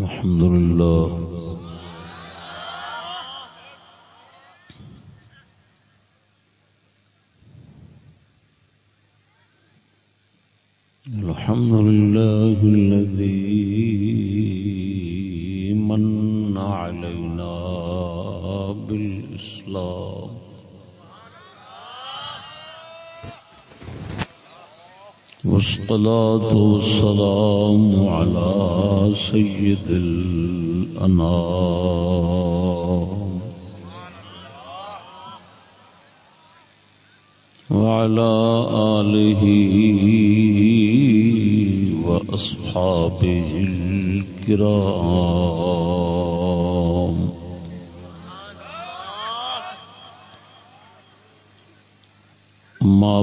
الحمد لله والصلاة والسلام على سيد الأنام. وعلى آله وأصحابه الكرام.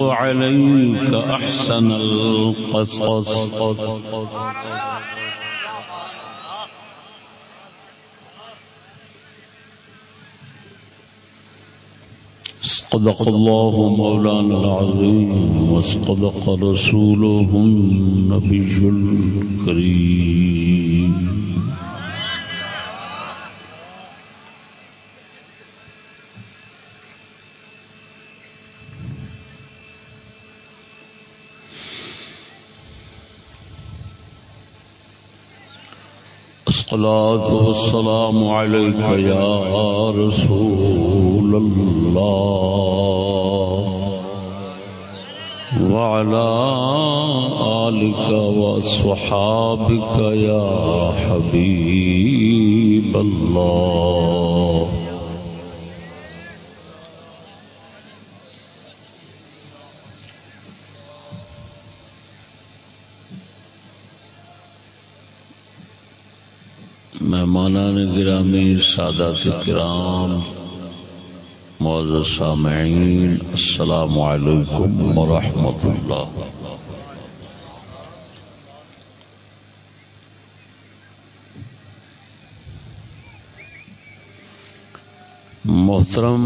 عليك أحسن القصص. صدق الله مولانا العظيم وصدق رسوله النبي الكريم. الصلاة والسلام عليك يا رسول الله وعلى آلك وأصحابك يا حبيب الله. سادات کرام معزز سامعین السلام علیکم ورحمۃ اللہ۔ محترم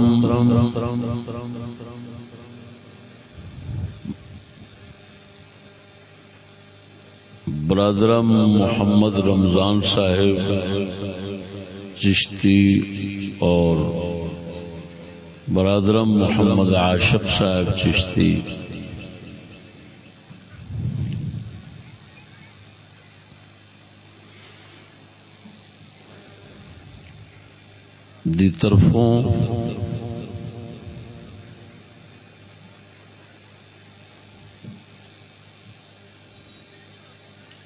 برادرم محمد رمضان صاحب چشتی اور برادرم محمد عاشق صاحب چشتی۔ دی طرفوں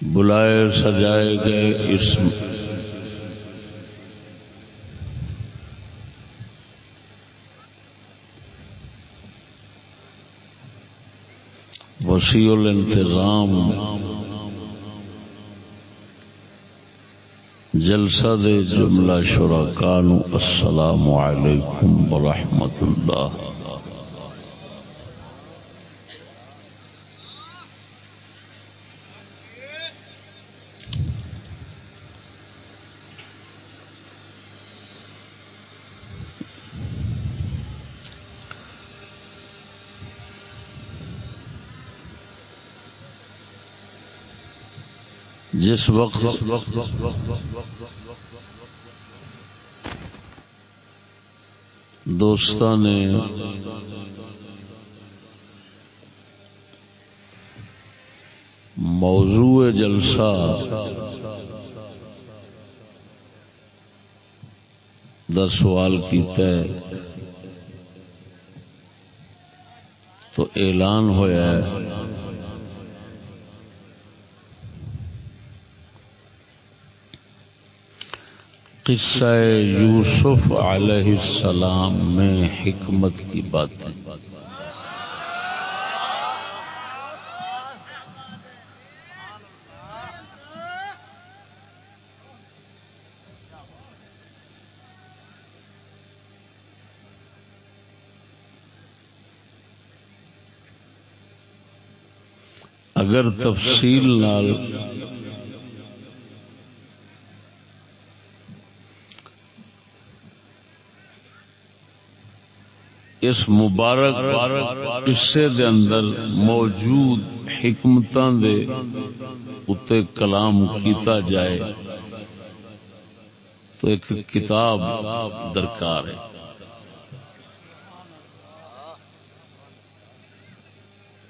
بلائے سجائے گئے اس وسیع الانتظام۔ جلسہ دے جملہ شرکان السلام علیکم ورحمۃ اللہ۔ جس وقت دوستان نے موضوع جلسہ دا سوال کیتا ہے۔ تو اعلان ہویا ہے قصہ یوسف علیہ السلام میں حکمت کی باتیں۔ اگر تفصیل نال اس مبارک قصے دے اندر موجود حکمتاں دے اتے کلام کیتا جائے تو ایک کتاب درکار ہے۔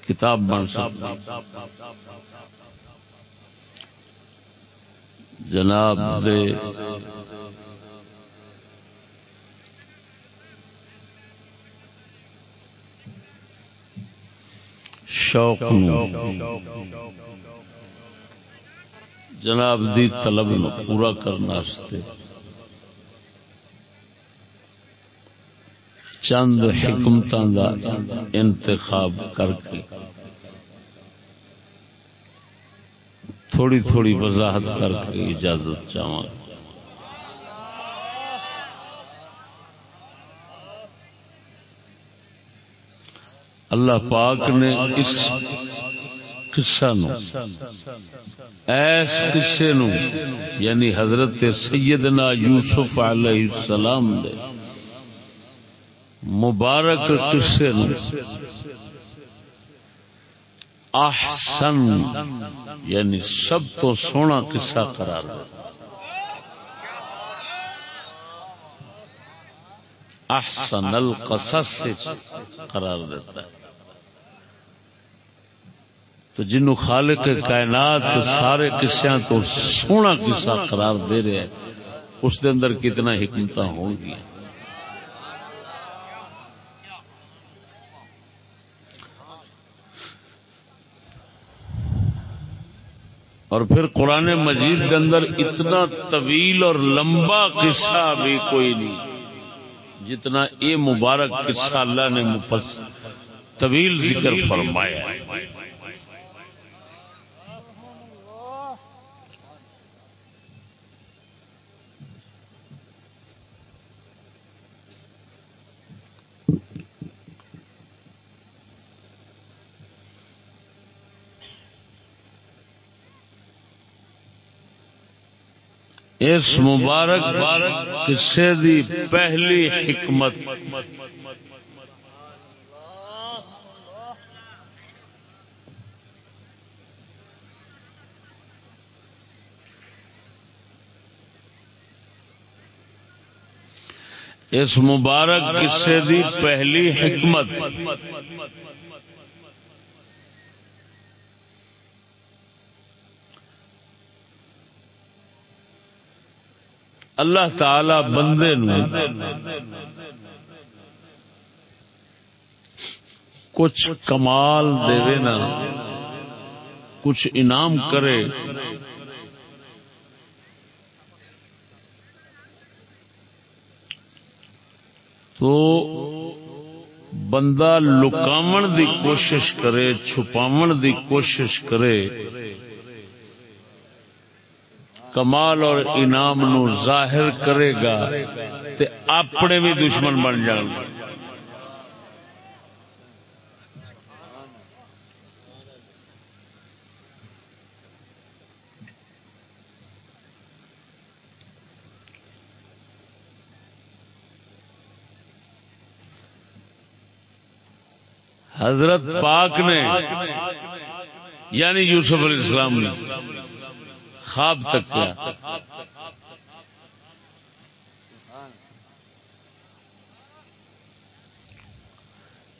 کتاب بن سکتی جناب دے شوق جناب دی طلب نو پورا کرنے چند حکمت دا انتخاب کر کے تھوڑی تھوڑی وضاحت کر کے اجازت چاہوں اللہ پاک نے اس قصہ نو، ایس قصے نو یعنی حضرت سیدنا یوسف علیہ السلام دے مبارک قصے نو، احسن یعنی سب تو سونا قصہ قرار دے۔ احسن القصص سے قرار دیتا ہے۔ تو جنو خالق کائنات سارے قصوں تو سونا قصہ قرار دے رہے ہیں۔ اس دے اندر کتنا حکمت ہوں گی۔ اور پھر قرآن مجید کے اندر اتنا طویل اور لمبا قصہ بھی کوئی نہیں، جتنا یہ مبارک قصہ اللہ نے طویل ذکر فرمایا ہے۔ اس مبارک قصے دی پہلی حکمت۔ اس مبارک قصے دی پہلی حکمت۔ اللہ تعالی بندے نو کچھ کمال دے نا، کچھ انعام کرے۔ تو بندہ لکاو دی کوشش کرے چھپاو دی کوشش کرے۔ کمال اور انعام نو ظاہر کرے گا تے اپنے بھی دشمن بن جان گا حضرت پاک نے یعنی یوسف علیہ السلام نے خواب تک کیا۔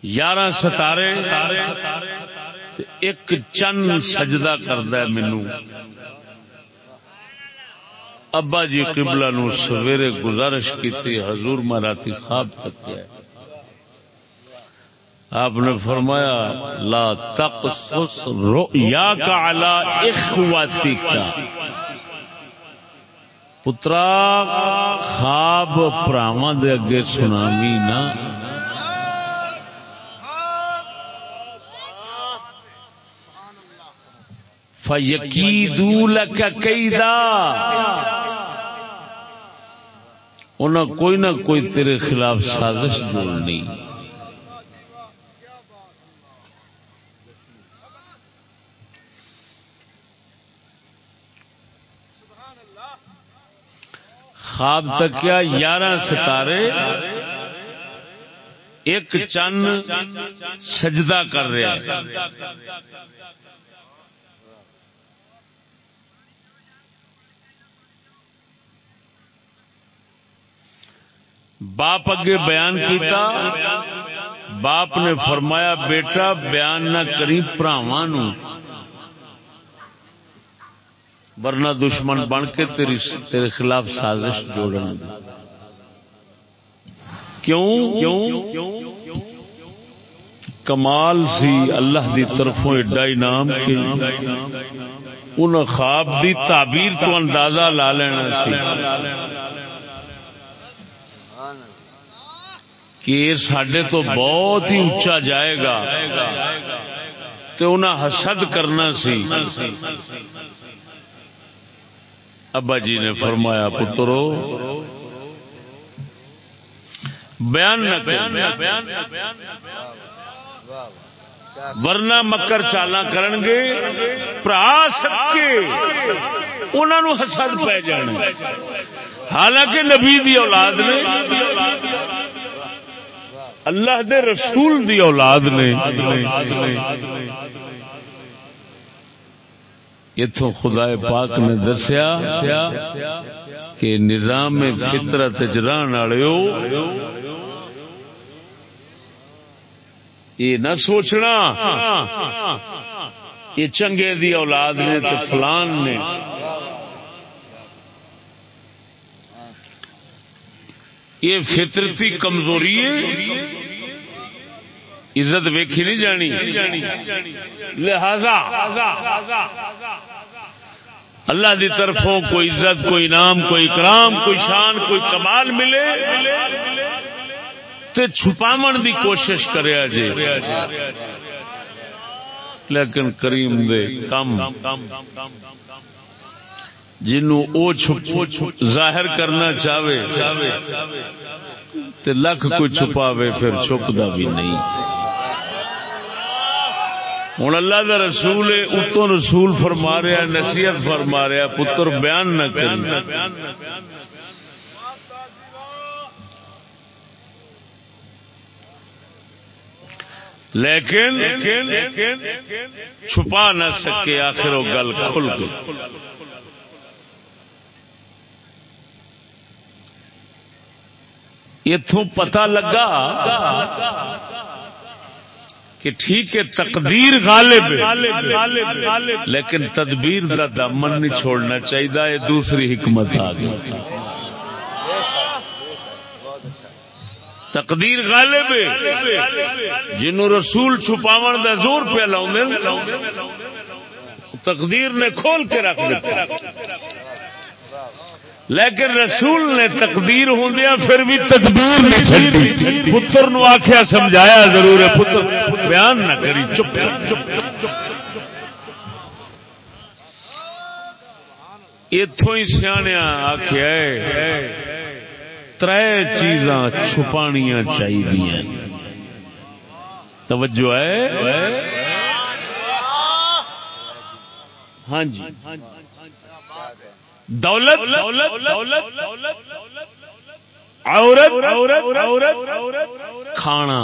یارہ ستارے ایک چند سجدہ کرتا ہے مینو ابا جی قبلہ نو سویرے گزارش کی حضور میں خواب تک کیا آپ نے فرمایا، لا تقصص رؤیا کا علی اخواتی کا پترا، خواب پراواں دے اگے سنامی نا۔ فیقیدو لکا قیدا انہاں کوئی نہ کوئی تیرے خلاف سازش جوڑنی۔ خواب تک کیا یارہ ستارے، ایک چند سجدہ کر رہے باپ اگے بیان کیتا، باپ نے فرمایا، بیٹا، بیان نہ کری، پراواں ورنہ دشمن بن کے تیری تیرے خلاف سازش جوڑن کیوں؟ کمال سی اللہ دی طرفوں ایڈا انعام کے ان خواب دی تعبیر تو اندازہ لا لینا سی۔ کہ سڈے تو بہت ہی اچا جائے گا۔ تو انہیں حسد کرنا سی۔ ابا جی نے فرمایا، پترو، بیان ورنہ مکر چالا کرن گے پرا سکے انہوں حسد پی جان حالانکہ نبی دی اولاد نے، اللہ دے رسول دی اولاد نے اتوں خدا پاک نے دسیا کہ نظام فطرت جران والو یہ نہ سوچنا۔ یہ چنگے دی اولاد نے تو فلان نے۔ یہ فطرتی کمزوری ہے۔ عزت ویکھی نہیں جانی۔ لہذا اللہ دی طرفوں کوئی عزت، کوئی نام، کوئی کرام، کوئی شان، کوئی کمال ملے تے چھپاون دی کوشش کرے جے لیکن کریم دے کم۔ جنوں او چھپ ظاہر کرنا چاہے تے لکھ کوئی چھپاوے پھر چھپدا بھی نہیں۔ ہوں اللہ دا رسول اتو رسول فرما رہا نصیحت فرما رہا پتر بیان نہ کر لیکن چھپا نہ سکے آخر وہ گل کھل گئی۔ اتوں پتا لگا کہ ٹھیک ہے، تقدیر غالب لیکن تدبیر کا دامن نہیں چھوڑنا چاہیے یہ دوسری حکمت آ گئی۔ تقدیر غالب جنوں رسول چھپاو دا زور پہ لاؤ تقدیر نے کھول کے رکھ دیتا۔ لیکن رسول نے تقدیر ہوں پھر بھی تدبیر نہیں چڑی پتر نو آخیا سمجھایا ضرور ہے۔ پتر بیان نہ کری، چپ اتوں ہی سیاح آخیا تر چیزاں چھپانیاں چاہیے توجہ ہے؟ ہاں جی۔ دولت کھانا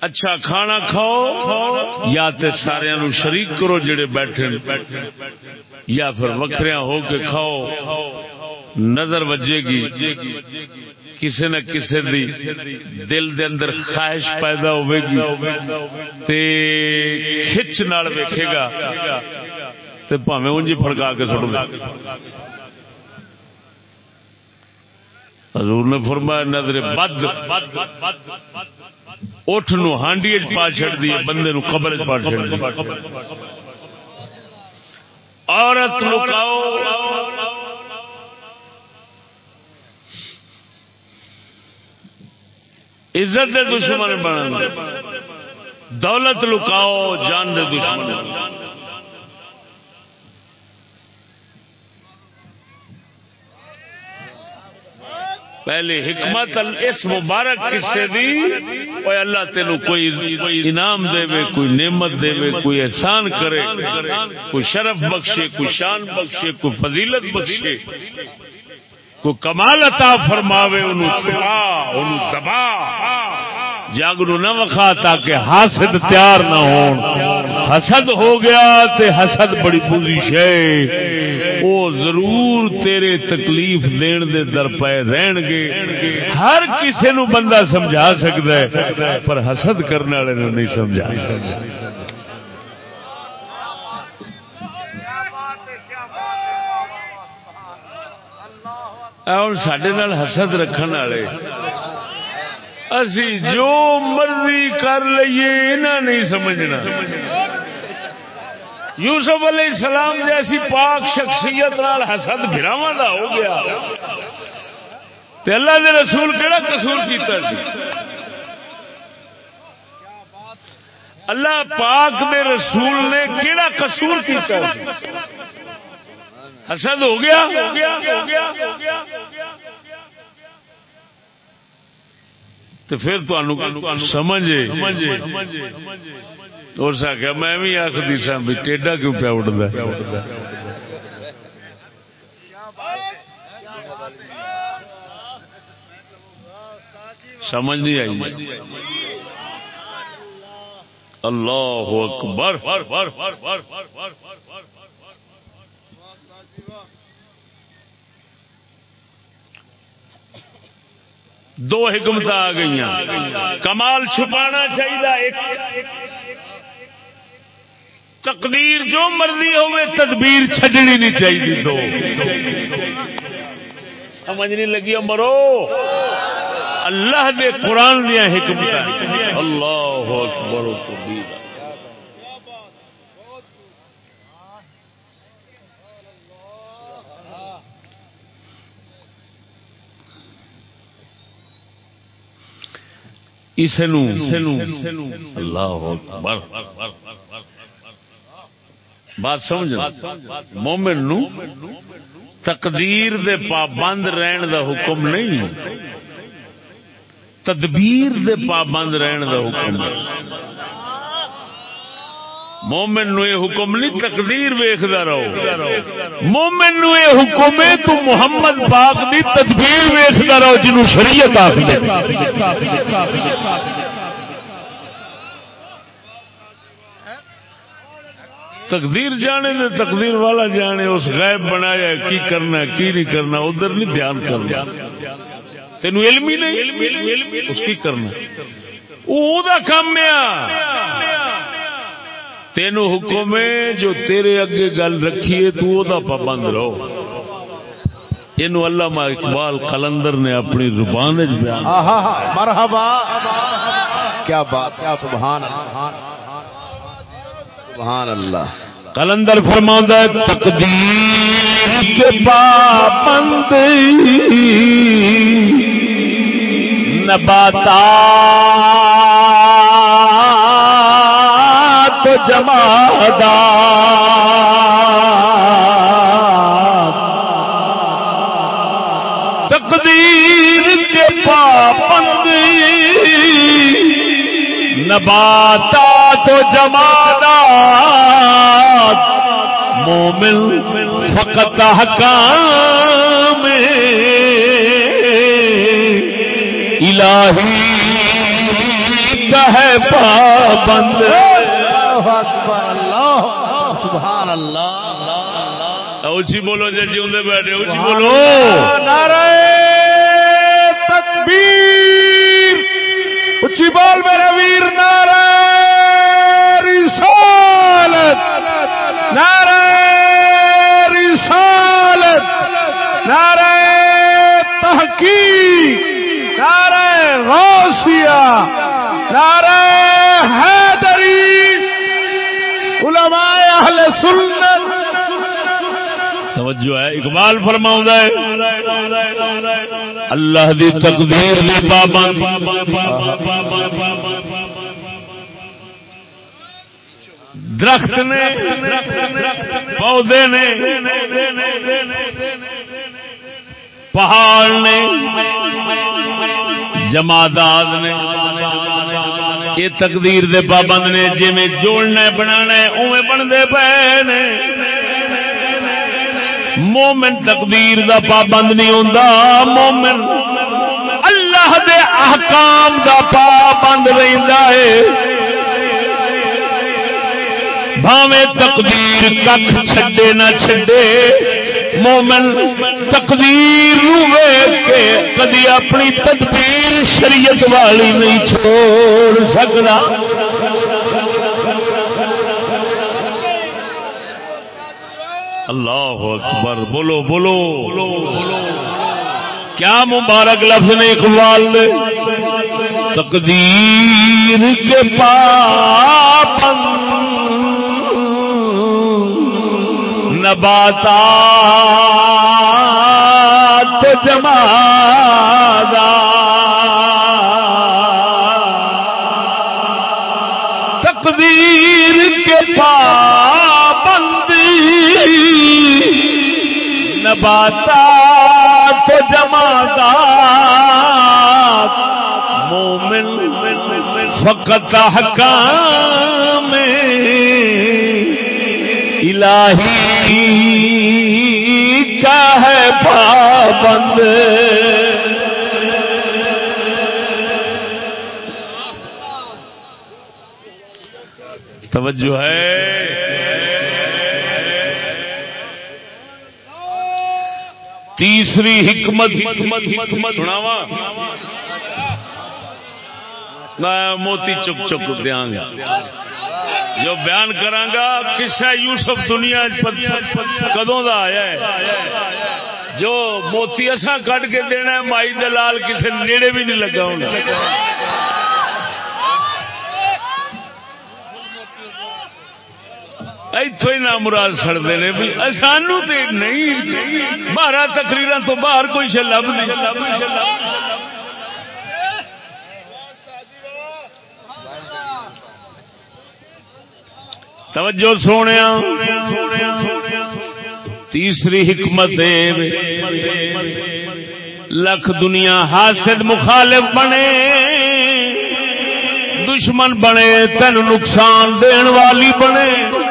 اچھا کھانا کھاؤ یا تے سارے شریک کرو جڑے بیٹھے یا پھر وکھریا ہو کے کھاؤ نظر وجے گی کسی نہ کسی دی دل دے اندر خواہش پیدا ہوے گی تے کھچ نال ویکھے گا تے پاویں اونجی پھڑکا کے سٹ دے۔ حضور نے فرمایا، نظر بد۔ اٹھ نو ہانڈی پا چڑ دی، بندے نو قبر پا چڑ دی۔ عورت لکاؤ۔ عزت دے دشمن بن دولت لکاؤ، جان دے دشمن۔ پہلے حکمت اس مبارک قصے دی اوے اللہ تینو کوئی کوئی انعام دے وے کوئی نعمت دے وے کوئی احسان کرے، کوئی شرف بخشے، کوئی شان بخشے، کوئی فضیلت بخشے، کوئی کمال عطا فرماوے، انہوں چھپا انہوں دبا جگ نو نہ وکھا تاکہ حاسد تیار نہ ہون۔ حسد ہو گیا تے حسد بڑی بری شے۔ او ضرور تیرے تکلیف دین دے در پے رہن گے۔ ہر کسے نو بندہ سمجھا سکتا ہے، پر حسد کرنے والے نو نہیں سمجھا۔ ہوں سڈے حسد رکھنے والے۔ اسی جو مرضی کر لیے انہیں نہیں سمجھنا۔ یوسف علیہ السلام جیسی پاک شخصیت نال حسد گراواں دا ہو گیا۔ تے اللہ دے رسول کیڑا قصور کیتا سی؟ اللہ پاک دے رسول نے کیڑا قصور کیتا سی؟ حسد ہو گیا؟ ہو گیا ہو تو پھر سمجھے۔ اور سکیا میں بھی آخری سا بھی، ٹیڈا کیوں پیا اٹھتا سمجھ نہیں آئی۔ اللہ اکبر۔ دو حکمت آ گئی کمال چھپانا چاہیے ایک۔ تقدیر جو مرضی ہوئے تدبیر چھڈنی نہیں چاہیے دو سمجھ نہیں لگی مرو اللہ دے قرآن دیا حکمت اللہ اکبر و کبیر۔ اللہ بات سمجھ مومن نو تقدیر دے پابند رہن دا حکم نہیں۔ تدبیر دے پابند رہن دا حکم۔ نہیں مومن نو یہ حکم نہیں، تقدیر ویختا رہو۔ مومن نو یہ حکم ہے، تو محمد پاک دی تدبیر ویختا رہو جنو شریعت آخر تقدیر جانے دے، تقدیر والا جانے، اس غیب بنایا، کی کرنا، کی نہیں کرنا، ادھر نہیں دھیان کرنا۔ تین علم ہی نہیں، اس کی کرنا۔ وہ کام ہے۔ تینو حکم ہے، جو تیرے اگے گل رکھیے تو دا پابند رہو۔ یہ علامہ اقبال قلندر نے اپنی زبان بیان۔ مرحبا، کیا بات، کیا سبحان سبحان اللہ۔ قلندر فرما تقدیر کے پابند نباتا جمادا تقدیر کے پابند نباتا تو جمادا مومن فقط حکام الہی کا ہے پابند۔ سبحان اللہ اچھی بولو جی جی بیٹھے اچھی بولو۔ نعرہ تکبیر۔ اچھی بول میرے ویر نعرہ رسالت نعرہ رسالت، نعرہ تحقیق، نعرہ غوثیہ، نعرہ حیدری، علماء اہل سنت۔ توجہ ہے، اقبال فرماؤں ہے اللہ دی تقدیر دی پابند. درخت نے پودے نے پہاڑ نے جماداد نے یہ تقدیر دے پابند نے جی میں جوڑنا بنا اوے بنتے پے نے۔ مومن تقدیر دا پابند نہیں ہوتا مومن اللہ دے احکام دا پابند رہتا ہے۔ بھاوے تقدیر کھ چھڈے نہ چھڈے، مومن تقدیر کے کدی اپنی تدبیر شریعت والی نہیں چھوڑ سکتا اللہ اکبر، بولو بولو۔ کیا مبارک لفظ نے اقبال نے؟ تقدیر کے پاپ نباتا جما تقدیر کے پابندی نباتا جماعت مومن فقط حکام الہی کا ہے پابند۔ توجہ ہے۔ تیسری حکمت سناوا میں موتی چک چک دیا گا۔ جو بیان کرانگا کسا یوسف دنیا کدوں دا آیا ہے؟ جو موتی اصا کٹ کے دینا ہے، مائی دلال کسی نیڑے بھی نہیں لگا ہونا۔ اتو ہی نام مراد سڑتے ہیں سانو تو نہیں۔ بارہ تقریر تو باہر کوئی شلب نہیں۔ توجہ سونے تیسری حکمت لکھ دنیا حاسد مخالف بنے۔ دشمن بنے تین نقصان دین والی بنے۔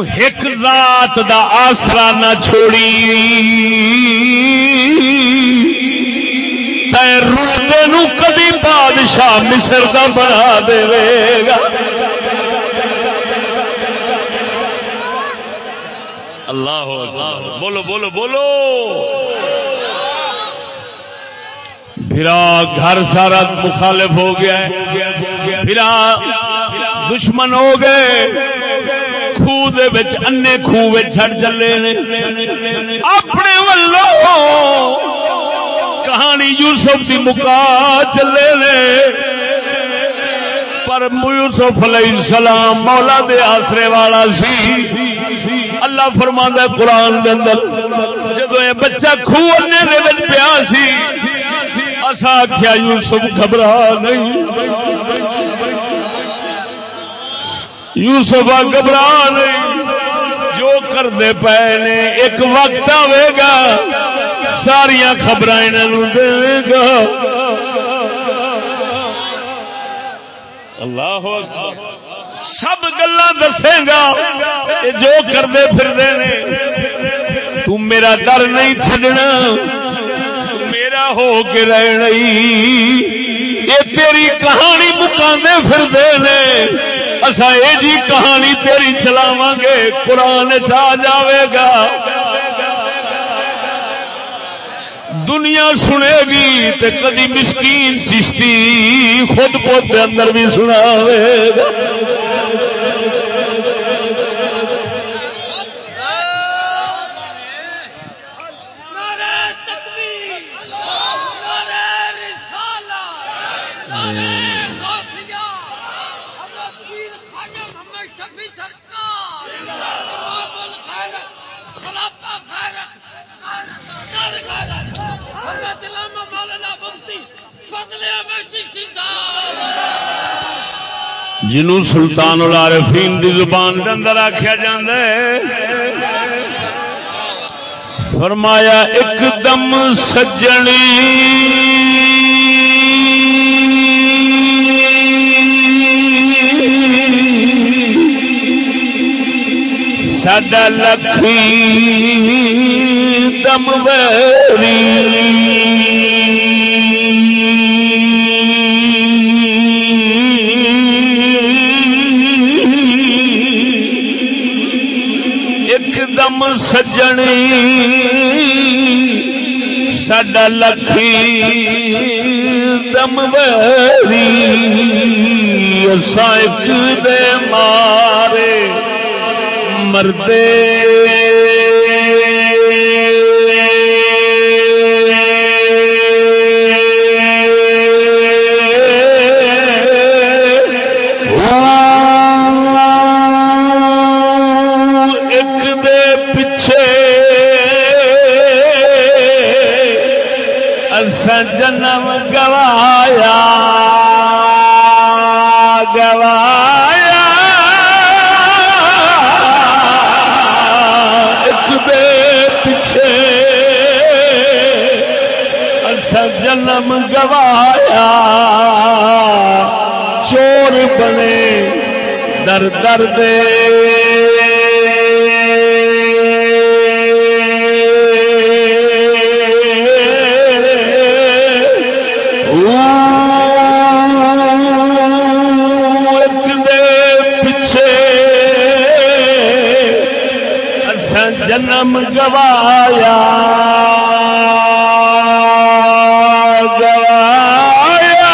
ایک ذات دا آسرا نہ چھوڑی۔ روتے نو کدی بادشاہ مصر دا بنا دے گا۔ اللہ بولو بولو بولو۔ پھرا گھر سارا مخالف ہو گیا ہے۔ پھرا دشمن ہو گئے۔ خوہ انے خوہ چڑ چلے نے اپنے ولو کہانی یوسف کی مکا چلے نے پر یوسف علیہ السلام مولا دے آسرے والا سی اللہ فرما قرآن دے اندر جب یہ بچہ خوہ دے پیا سی اصا آخیا یوسف گھبرا نہیں یوسف گھبرا نہیں جو کرتے پے نے، ایک وقت آئے گا ساریا خبر دے گا۔ اللہ سب گلا دسے گا جو کرتے پھر تم میرا در نہیں چڈنا میرا ہو کے رہنا یہ تیری کہانی مکانے پھر اصا یہ جی کہانی تیری چلاو گے قرآن چ جاوے گا۔ دنیا سنے گی تے کدی مسکین چشتی خود پوتے اندر بھی سناوے گا۔ جنوں سلطان العارفین دی زبان دے اندر آخیا جاندے فرمایا ایک دم سجنی۔ سڈا لکھی دم ویری۔ ایک سجنی سڈا لکھی دم بری دے مارے مردے۔ گوایا گوایا۔ ایک دے پچھے اسا جنم گوایا۔ چور بنے در در دے جنم گوایا۔ گوایا۔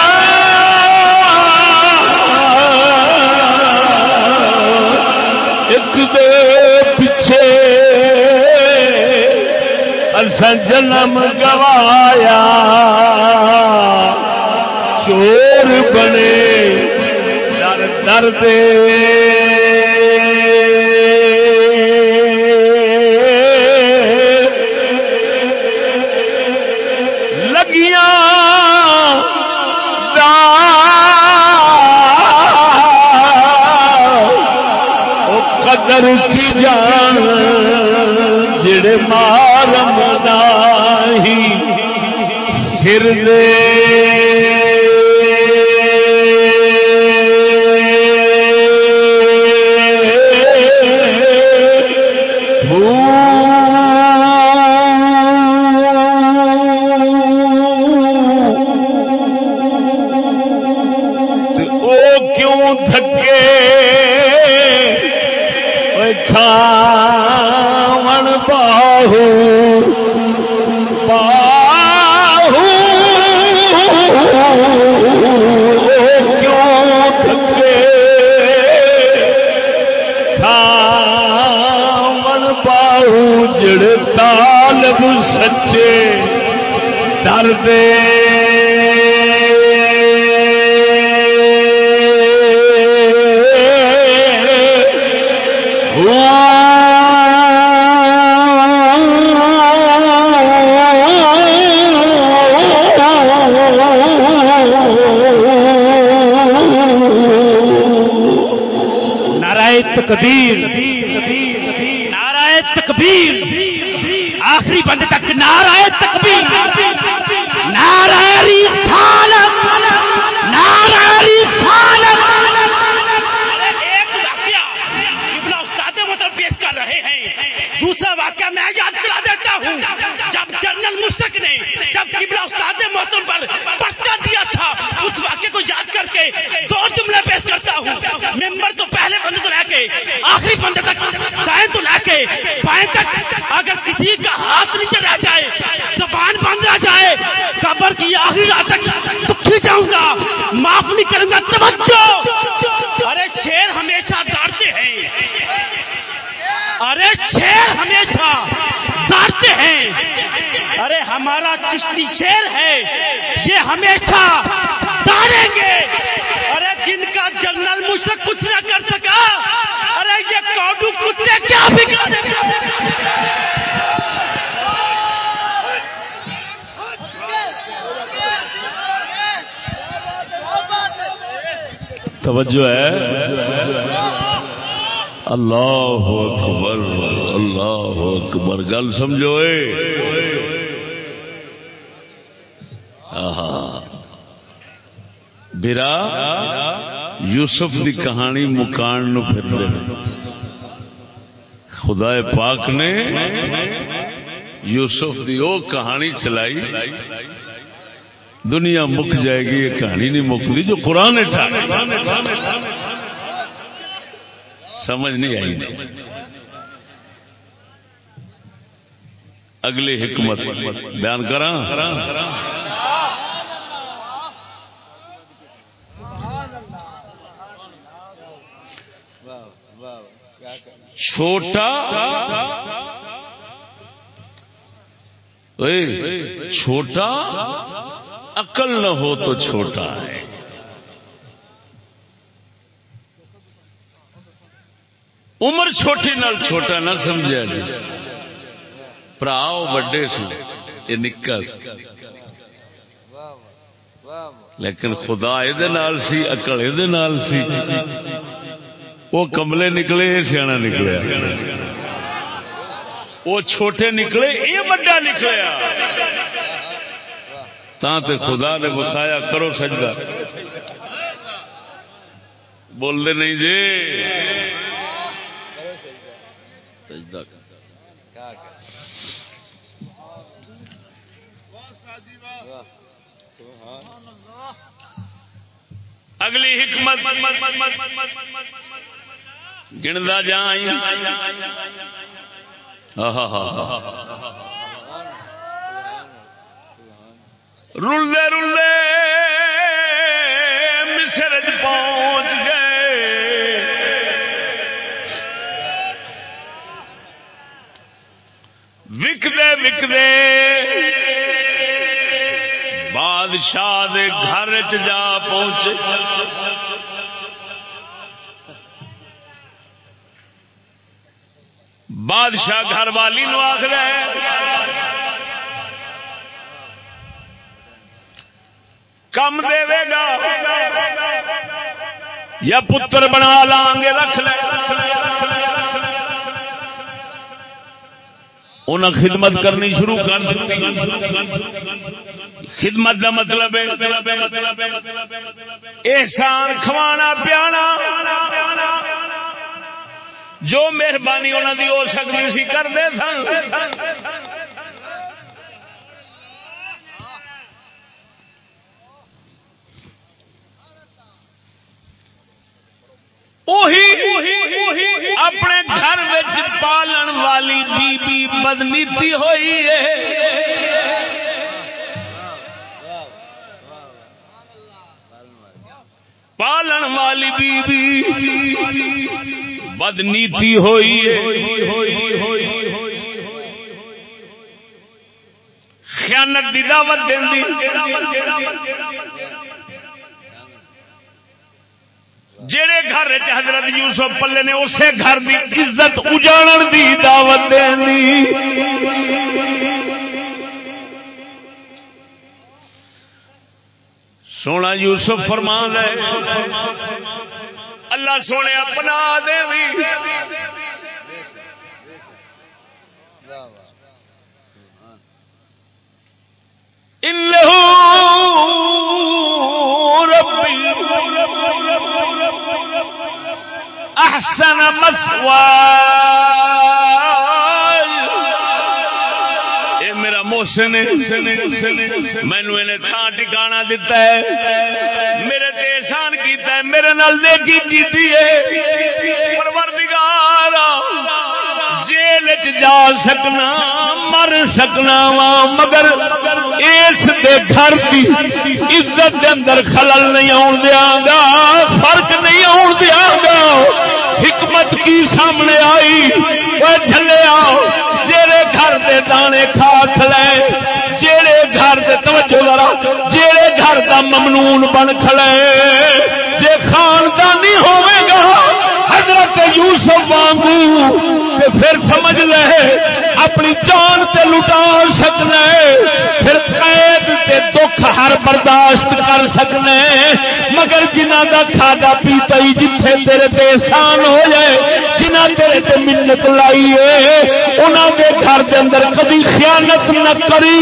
ایک دے پچھے اساں جنم گوایا۔ چور بنے در در دے قدر کی جان جڑے مارم ناہی سر دے سچے دردے نعرہ تکبیر نعرہ تکبیر آخری بند تک نعرہ تکبیر نعرہ رسالت نعرہ رسالت ایک واقعہ ابن استاد مطلب پیش کر رہے ہیں دوسرا واقعہ میں یاد کرا دیتا ہوں جب جنرل مشرق نے جب قبلہ استاد محترم پر پکا دیا تھا اس واقعے کو یاد کر کے دو جملے پیش کرتا ہوں ممبر تو پہلے بندے تو لے کے آخری بندے تک دائیں تو لے کے بائیں تک اگر کسی کا ہاتھ نیچے رہ جائے زبان بند رہ جائے قبر کی آخری رات تک دکھی جاؤں گا معاف نہیں کروں گا توجہ ارے شیر ہمیشہ ڈرتے ہیں ارے شیر ہمیشہ ڈرتے ہیں ارے ہمارا چشتی شیر ہے، یہ ہمیشہ ڈاریں گے۔ ارے، جن کا جنرل مشرق کچھ نہ کر سکا، ارے، یہ کوڈو کتے کیا بگڑ توجہ ہے۔ اللہ اکبر اللہ اکبر۔ گل سمجھو برا یوسف دی کہانی مکان نو پھر دے خدا پاک نے یوسف دی وہ کہانی چلائی۔ دنیا مک جائے گی، یہ کہانی نہیں مکتی جو قرآن سمجھ نہیں آئی۔ اگلی حکمت بیان کرا چھوٹا چھوٹا، عقل نہ ہو تو چھوٹا ہے۔ عمر چھوٹی نال چھوٹا نہ سمجھا جی۔ پراؤ بڑے سو یہ نکا لیکن خدا یہ اکل یہ وہ کملے نکلے یہ سیاح نکلے وہ چھوٹے نکلے، یہ بڑا نکلیا۔ تے خدا نے بتایا، کرو سجدہ۔ بولتے نہیں جی۔ سجدہ۔ اگلی حکمت۔ گندا جائیں۔ رلے رلے مصر پہنچ گئے۔ وکدے وکدے بادشاہ دے گھر چ جا پہنچے۔ بادشاہ گھر والی نو آخر کم دے گا۔ یا پتر بنا لیں گے، رکھ لے۔ انہیں خدمت کرنی شروع کر خدمت کا مطلب احسان کھوانا، پیانا۔ جو مہربانی انہوں کی ہو سکتی سی کرتے سن۔ اپنے گھر پالن والی بی بی بدنیتی ہوئی ہے۔ پالن والی بی بی بدنیتی ہوئی خیانت دی دعوت دینی جہے گھر حضرت یوسف پلے نے اسی گھر کی عزت اجاڑ دی دعوت دینی سونا یوسف فرمان ہے اللہ سونے اپنا دے احسن مسوا میرا موسن مینو تھان ٹکانا دتا ہے۔ میرے احسان کیتا ہے، میرے نال نیکی کیتی ہے۔ پروردگار، جیل جا سکنا، مر سکنا وا، مگر اس دے گھر کی عزت دے اندر خلل نہیں آن دیا گا، فرق نہیں آن دیا گا۔ حکمت کی سامنے آئی، وہ جلیا جیڑے گھر دے دانے کھا کھلے جیڑے گھر دے، توجہ ذرا، جیڑے گھر دا ممنون بن کھلے۔ جے خاندانی ہوے گا، حضرت یوسف وانگو، تے پھر سمجھ لے، اپنی جان تے لٹا سکنے، پھر قید تے دکھ ہر برداشت کر سکنے۔ مگر جنہ دا کھادا پیتا ہی جتھے تیرے تے احسان ہو جائے جنہ منت لائیے انہوں کے گھر کے اندر کبھی خیانت نہ کری۔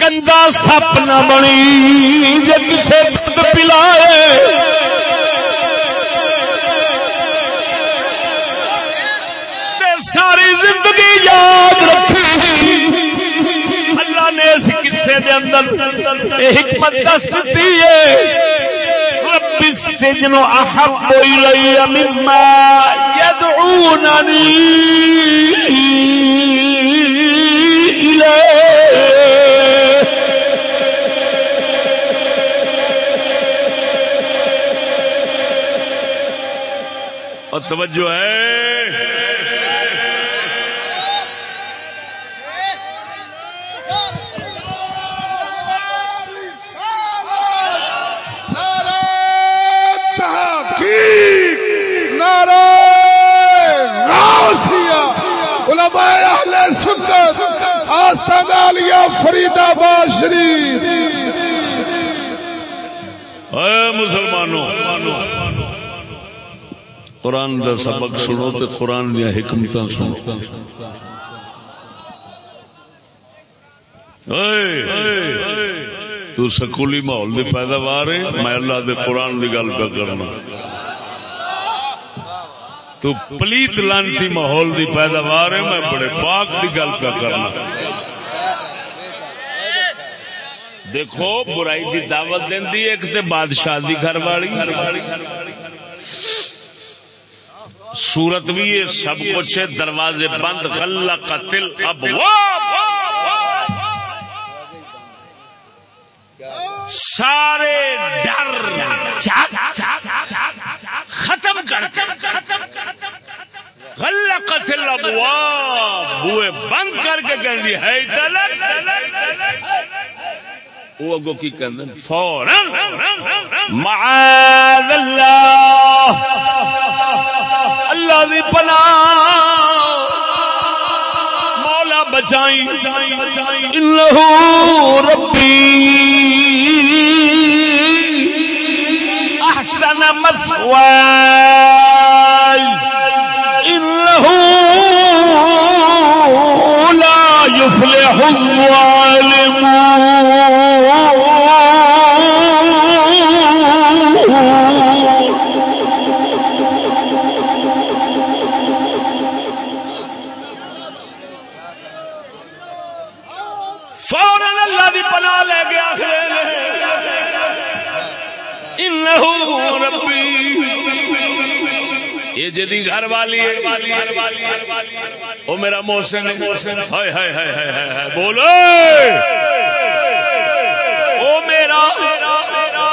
گندا سپ نہ بنی جی کسی حکمت دس دیتی ہے۔ رب السجن احب الی مما يدعونني الیہ۔ اور توجہ ہے۔ علماء اہل سنت آستان علیہ فرید آباد شریف۔ اے مسلمانوں، قرآن دا سبق سنو تے قرآن دیا حکمت سنو۔ تو سکولی ماحول دی پیداوار ہے، میں اللہ دے قرآن دی گل پہ کرنا تو پلیت لانتی ماحول دی پیداوار ہے، میں بڑے پاک دی گل پہ کرنا۔ دیکھو، برائی دی دعوت دینی ایک تے بادشاہ دی گھر والی۔ سورت بھی یہ سب کچھ ہے، دروازے بند، غلہ قتل اب سارے ڈر ختم کر غلہ قتل بوئے بند کر کے کہہ ہے وہ اگو کی کہندے فوراً معاذ اللہ۔ اللہ دی پناہ۔ مولا بچائی انہو ربی۔ أحسن مثواي إنه لا يفلح الظالمون. یہ جدی گھر والی وہ میرا محسن۔ ہائے ہائے ہائے ہائے ہائے بولو۔ او میرا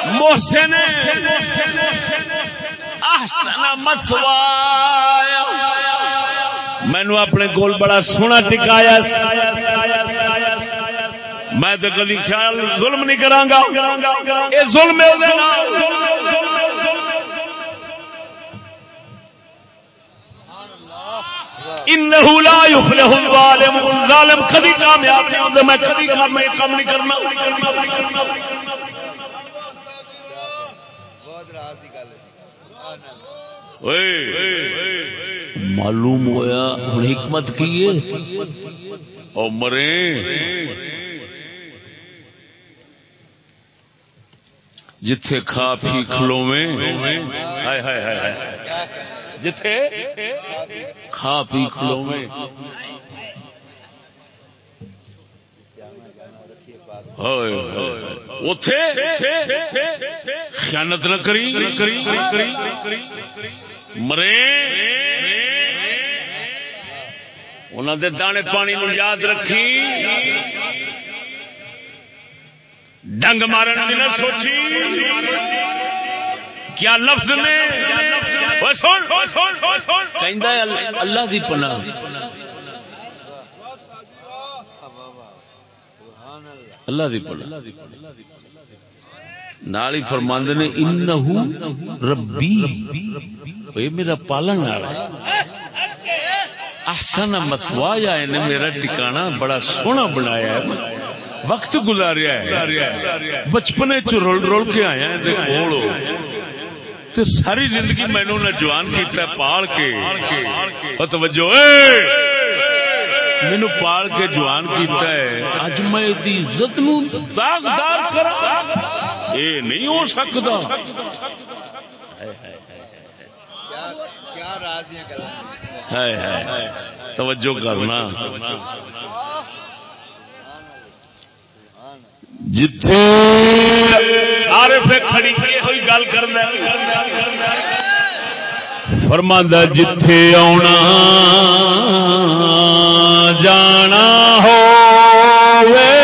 محسن۔ احسن مسوایا۔ مینو اپنے کول بڑا سونا ٹکایا۔ میں تو کدی خیال ظلم نہیں کرا گا۔ یہ ظلم لا الظالم کبھی کامیاب نہیں ہوتا، میں کبھی کام میں کام نہیں کرنا۔ معلوم ہویا ہوں حکمت کی اور مرے۔ جتھے کھا پی کھلو میں ہائے ہائے ہائے۔ جتھے کھا پی کھلو میں خیانت نہ کری۔ مرے۔ انہوں دے دانے پانی نو یاد رکھی۔ ڈنگ مارن نہ سوچی۔ کیا لفظ نے اللہ دی پناہ۔ اللہ دی پناہ۔ نال ہی فرماندے نے انہو ربی۔ اے میرا پالن والا ہے۔ احسن مسوایا نے میرا ٹھکانہ بڑا سونا بنایا ہے۔ وقت گزاریا ہے۔ بچپنے چ رول رول کے آیا تے کول تے ساری زندگی مینو نے جوان کیتا ہے پال کے۔ توجہ مینو پال کے جوان کیتا ہے۔ اج میں دی عزت نو داغدار کرا اے نہیں ہو سکتا توجہ کرنا۔ جتھے عارف کھڑی ہوئی گل کرنا فرماندا جتھے آونا جانا ہووے۔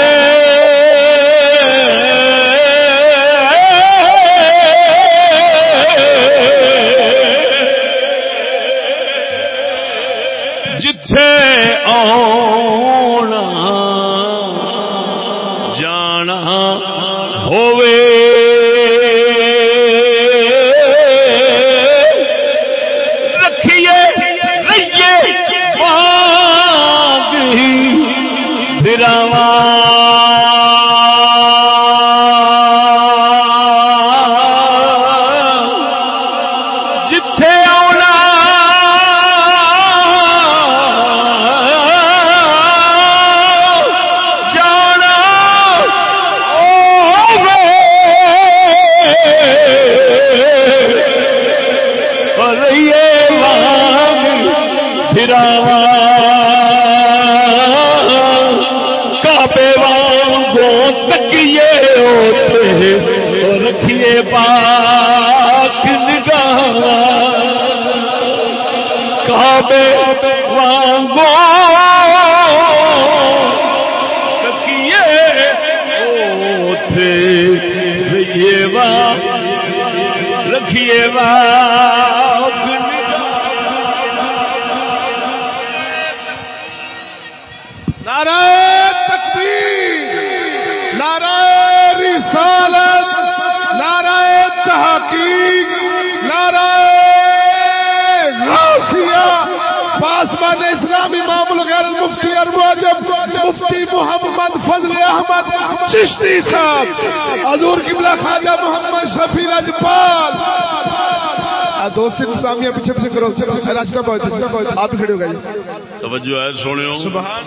راستہ بہت آپ بھی کھڑے ہو گئے توجہ ہے سونے سبحان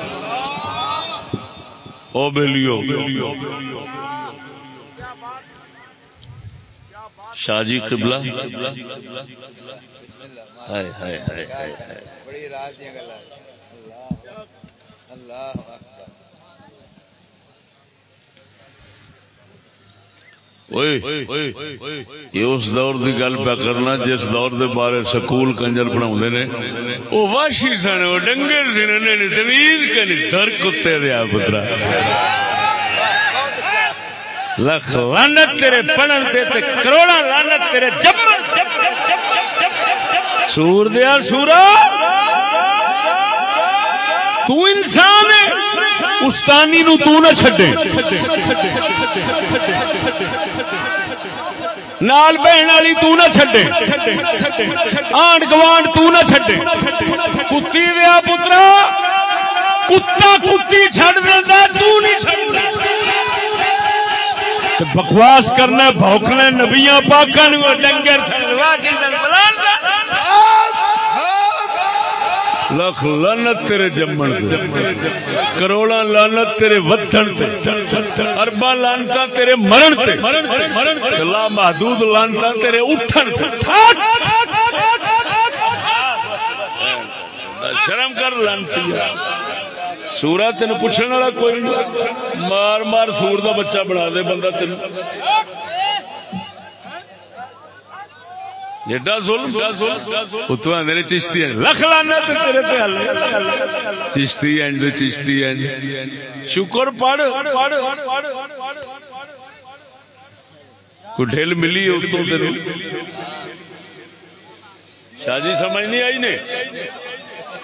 او بیلیو۔ شاہ جی قبلہ۔ ہائے ہائے ہائے ہائے بڑی یہ اس دور کی گل پہ کرنا جس دور دے بارے سکول کنجر پڑھا نے، وہ واشی سن، وہ ڈنگر سن تمیز کے نہیں در کتے دیا پترا۔ لکھ لانت تیرے پڑھن تے تے کروڑا لانت تیرے جبر۔ سور دیا سورا۔ تو انسان ہے۔ استانی نو تو نہ چھڈے۔ نال بہن والی تو نہ چھڈے۔ آنڈ گوانڈ تو نہ چھڈے۔ کتی دیا پترا، کتا کتی چھڑ دینا تو نہیں چھڑ بکواس کرنا بھوکنا نبیاں پاکاں نو ڈنگر تھلوا کے بلال لکھ لانت تیرے جمن کروڑا لانت تیرے ودن اربا لانتا تیرے مرن لا محدود لانتا تیرے اٹھن شرم کر لانتی سورا تین پوچھنے والا کوئی مار مار سور دا بچہ بنا دے بندہ تین ایڈا ظلم اتو میرے چشتی لکھ لانا تیرے پہ حل چشتی چشتی شکر پڑھ کوئی ڈھیل ملی اتوں تین شاہ جی سمجھ نہیں آئی نے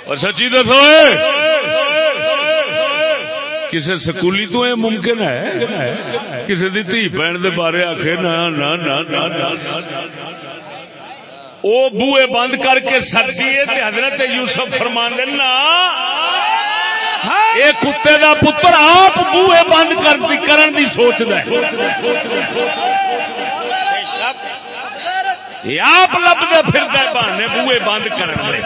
اور سچی دسو کسی سکولی تو یہ ممکن ہے کسی دی دھی بہن دے بارے آخے نہ نہ وہ بوئے بند کر کے سردی حضرت یوسف فرمان دینا یہ کتے دا پتر آپ بوئے بند کر کرن دی سوچ دے۔ آپ لبدے پھر بہانے بوئے بند کرن دے۔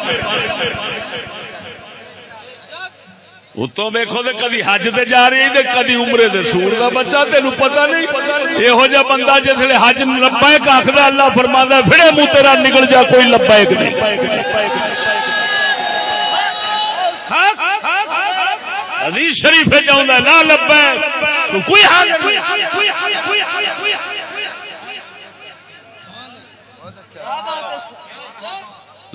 اتوں ویکو تو کدی حج تے جا رہی تے کدی عمرے دے سور دا بچہ تینوں پتہ نہیں، یہو جہ بندہ جسے حج لبیک آخر اللہ فرما پھرے منہ تیرا نکل جا، کوئی لبیک نہیں۔ حدیث شریف جاؤں نہ لبیک کوئی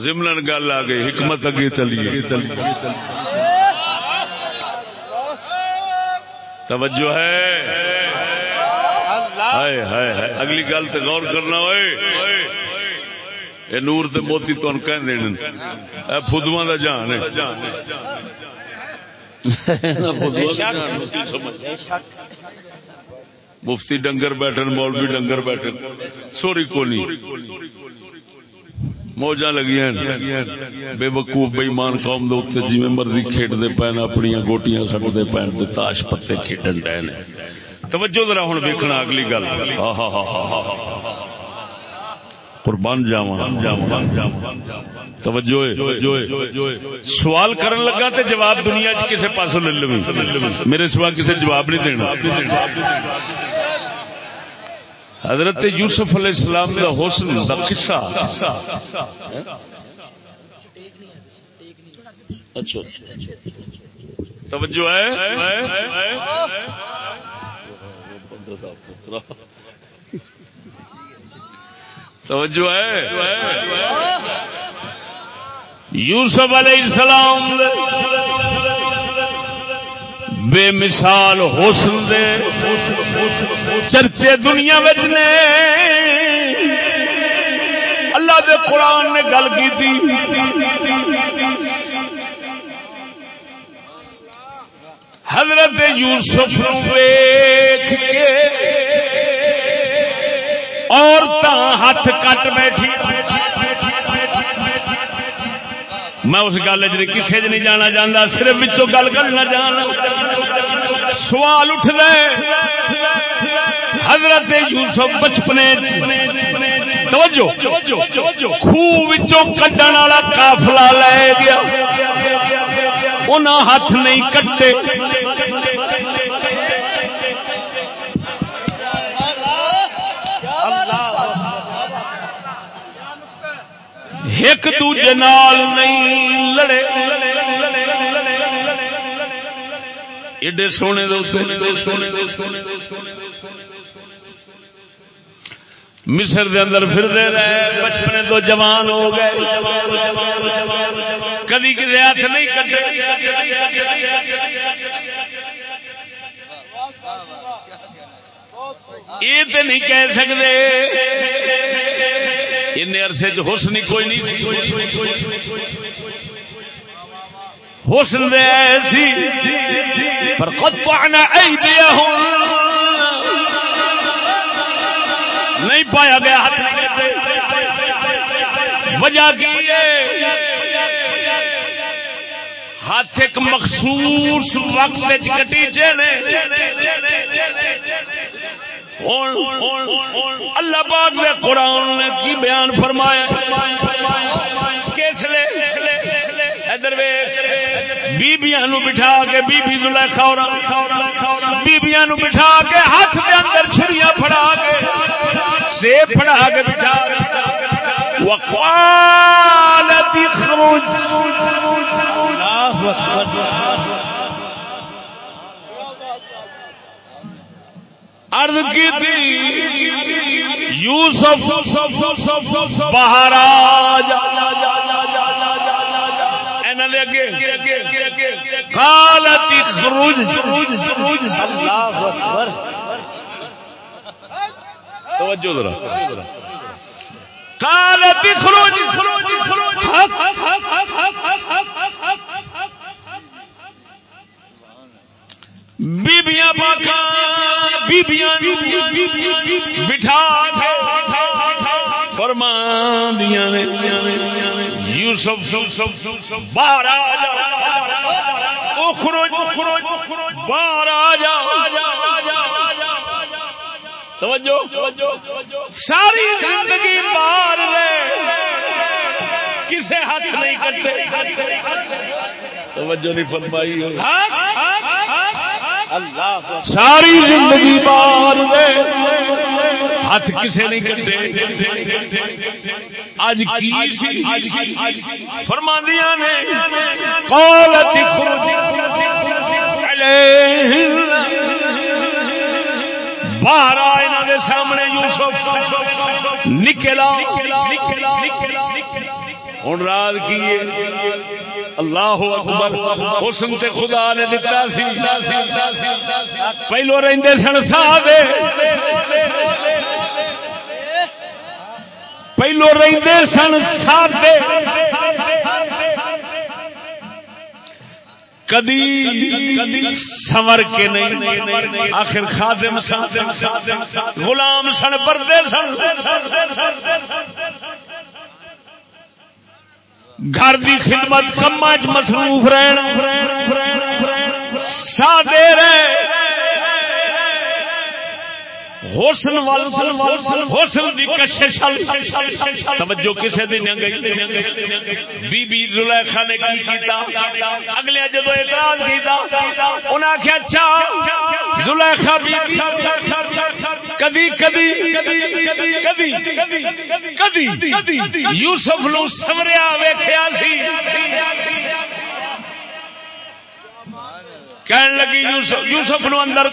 ضمن گل آ گئی، حکمت اگے چلیے۔ توجہ ہے۔ ہائے ہائے ہائے۔ اگلی گل سے غور کرنا ہوئے۔ اے نور تے موتی تو کہہ دین اے فدواں دا جان ہے۔ مفتی ڈنگر بیٹھن مولوی ڈنگر بیٹھن۔ سوری کو نہیں موجا لگی بے وقوف بےمان قوم دے اتنے جی مرضی کھیڈتے پین اپنی گوٹیاں سٹتے پین تے تاش پتے کھیڈن ڈے نے توجہ ذرا ہوں ویکھنا اگلی گل ہاں ہاں ہاں قربان جاواں توجہ سوال کرن لگا تے جواب دنیا چ کسے پاسوں لے لویں میرے سوا کسے جواب نہیں دینا حضرت یوسف علیہ السلام کا حسن قصہ۔ اچھا۔ توجہ ہے۔ توجہ ہے۔ یوسف علیہ السلام بے مثال حسن دے چرچے دنیا نے۔ اللہ دے قرآن نے گل کی تھی۔ حضرت یوسف ویخ کے عورت ہاتھ کٹ بیٹھی۔ میں اس گل جی کسی جی چ نہیں جانا چاہتا صرف گل کرنا جانا۔ سوال اٹھ رہے حضرت یوسف بچپنے توجہ، خوہ کٹن والا کافلا لے گیا۔ انہیں ہاتھ نہیں کٹے۔ ایک دوجے نال نہیں لڑے ایڈے سونے دو سونے مصر دے اندر پھر دے رہے بچپنے تو جوان ہو گئے کدی کسی ہاتھ نہیں کٹے یہ تو نہیں کہہ سکتے ان عرصے چ حسن کوئی نہیں۔ حسن دے ایسی، پر قطعنا ایدیہم۔ نہیں پایا گیا ہاتھ وجہ کی ہاتھ ایک مخصوص وقت کٹیچے نے اللہ پاک نے قرآن نے کی بیان فرمایا؟ کس لے؟ ادھر بیبیاں نو بٹھا کے بی بی زلیخا بیبیاں نو بٹھا کے ہاتھ کے اندر چھڑیاں پھڑا کے سیب پھڑا کے بٹھا۔ وقالت اخرج۔ اللہ اکبر۔ عرض کی تھی یوسف باہر آ جا قالت خروج اللہ اکبر توجہ ذرا قالت بیبیاں پاکاں، بیبیاں بٹھا فرمان دیا یوسف باہر اخرج باہر آ جا توجہ۔ ساری زندگی باہر رہے کسے ہاتھ نہیں کرتے توجہ نہیں فرمائی۔ ہو ساری زندگی رہے ہاتھ کسے نہیں کرتے اج کی فرماندیاں نے۔ قالت باہر آئے دے سامنے یوسف۔ نکلا۔ ہوں رات کی اللہ اکبر. حسن تے خدا نے دتا سی. پہلو رہندے سن سادے پہلو رہندے سن سادے کدی سمر کے نہیں. آخر خادم سن. غلام سن، پردے سن. گھر دی خدمت کما چ مصروف رہن سادے رہے حسن حسن دی کشش توجہ کسے دی نہ گئی بی بی زلیخا نے کی کیتا اگلے جدو اعتراض کیتا انہاں آخیا اچھا زلیخا بی بی کدی کدی کدی کدی کدی یوسف نو سمریا ویکھیا سی کہن لگی یوسف نو اندر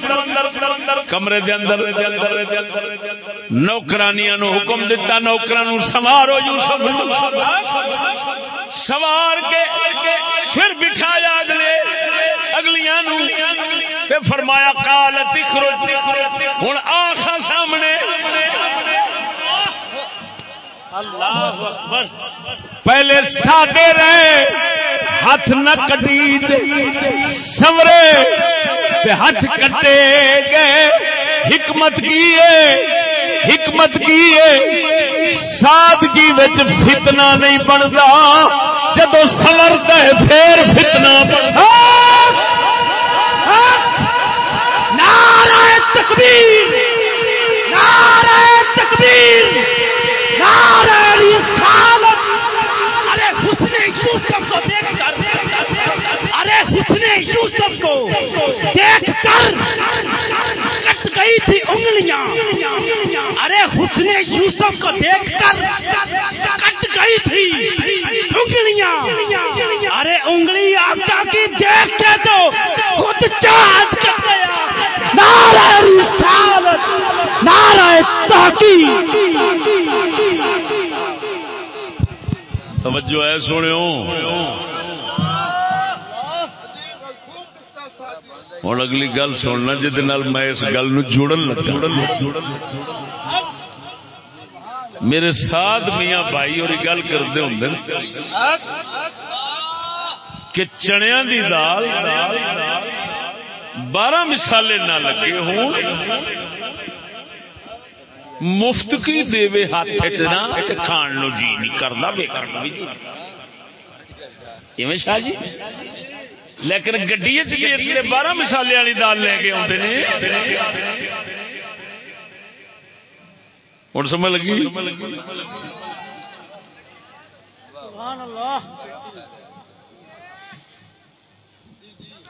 کمرے دے اندر نوکرانیاں نو حکم دیتا نوکراں نو سوارو یوسف سوار کے پھر بٹھایا اگلے اگلیاں نو تے فرمایا قالت اخرج ہن آخا سامنے اللہ اکبر۔ پہلے سادے رہے۔ ہاتھ نہ کٹی سمرے تے ہاتھ کٹے گئے۔ حکمت کی حکمت کی سادگی وچ فتنہ نہیں بنتا۔ جدو سمر دے پھر فتنہ بنتا۔ نعرہ تکبیر نعرہ تکبیر، نعرہ رسالت یوسف کو دیکھ کر۔ ارے حسن یوسف کو دیکھ کر کٹ گئی تھی انگلیاں۔ ارے حسن یوسف کو دیکھ کر کٹ گئی تھی انگلیاں۔ ارے، انگلی آقا کی دیکھ کے تو خود چاند کر گیا۔ نعرہ رسالت، نعرہ تحقیق۔ توجہ ہے سنو ہوں اگلی گل سننا جہد میں اس گل جڑن لگا۔ میرے ساتھ میاں بھائی اور گل کرتے ہوں کہ چنیا دی دال بارہ مثالے نہ لگے ہوں۔ مفت کی دے ہاتھ کھان نو جی نہیں کرنا بے کرنا جی شاہ جی لیکن گڈی چ بارہ مسالے والی دال لے کے آتے ہیں ہوں سمجھ لگی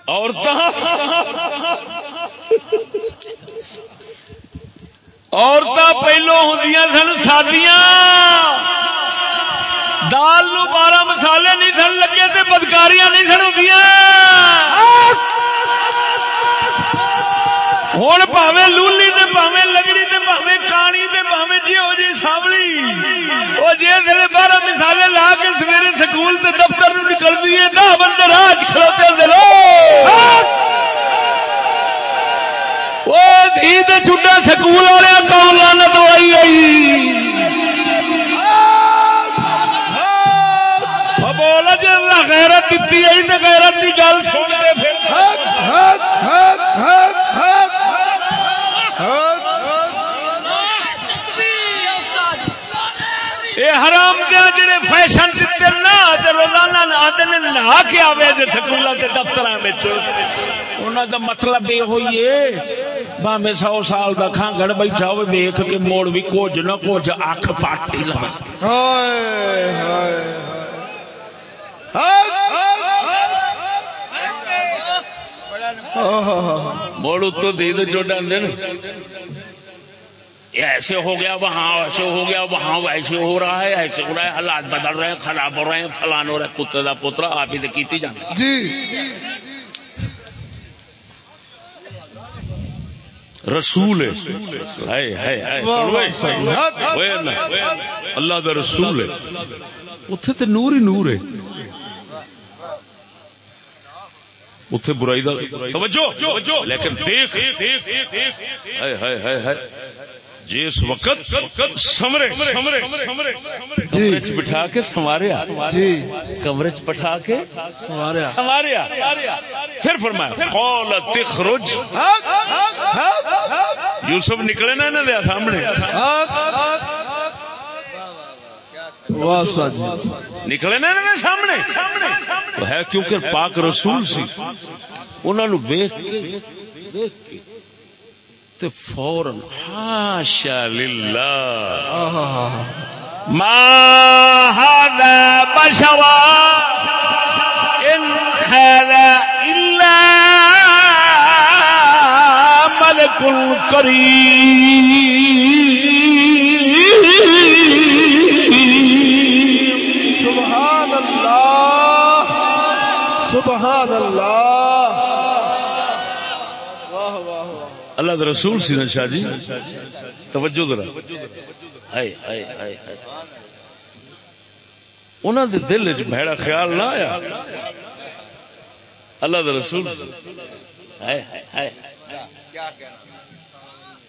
اور عورت پہلو ہوں سن سادیاں۔ دال نو بارہ مسالے نہیں سن لگے تے بدکاریاں نہیں سن ہوں ہوں پاوے لولی تے پاوے لگڑی تے پاوے کانی تے پاوے جی ہو جی ساملی۔ وہ جی دل بارہ مسالے لا کے سویرے سکول تے دفتر نو نکلتی ہے نہ بندے راج کھلوتے دل چھٹا سکول والے کون لانا آئی آئی۔ بول جی غیرت دیتی ہے تو غیرت کی گل سن کے پھر۔ یہ حرام دیا جڑے فیشن دیتے نا، تے روزانہ آتے نے نہا کے آوے جے سکولوں کے دفتر انہوں دا مطلب یہ ہوئی ہے باوے سو سال دا کھانگڑ بیٹھا ہوئے ویخ کے موڑ بھی کچھ نہ کچھ اکھ پاٹی لگا موڑ اتو تو چوٹا دن ایسے ہو گیا وہاں ایسے ہو گیا وہاں ویسے ہو رہا ہے ایسے ہو رہا ہے حالات بدل رہے ہیں خراب ہو رہے ہیں فلان ہو رہا ہے کتے کا پوترا آپ ہی تو کیتی جانا جی رسول اللہ دا رسول ہے۔ اتنے تو نور ہی نور ہے۔ اتنے برائی دا توجہ! لیکن دیکھ۔ ہائے ہائے ہائے ہائے۔ جس وقت سمرے کمرے چ بٹھا کے سواریا جی۔ کمرے بٹھا کے سواریا سواریا پھر فرمایا قول تخرج۔ یوسف نکلے نا انہوں دے سامنے۔ جی۔ نکلے نا انہوں دے سامنے۔ ہے کیونکہ پاک رسول سی۔ انہوں نے ویخ کے۔ تے فورن حاشا للہ ما هذا بشرا ان هذا الا ملك كريم سبحان اللہ۔ سبحان اللہ۔ اللہ دا رسول سی نا شاہ جی؟ توجہ ذرا۔ ہائے دے دل وچ بھڑا خیال نہ آیا۔ اللہ دا رسول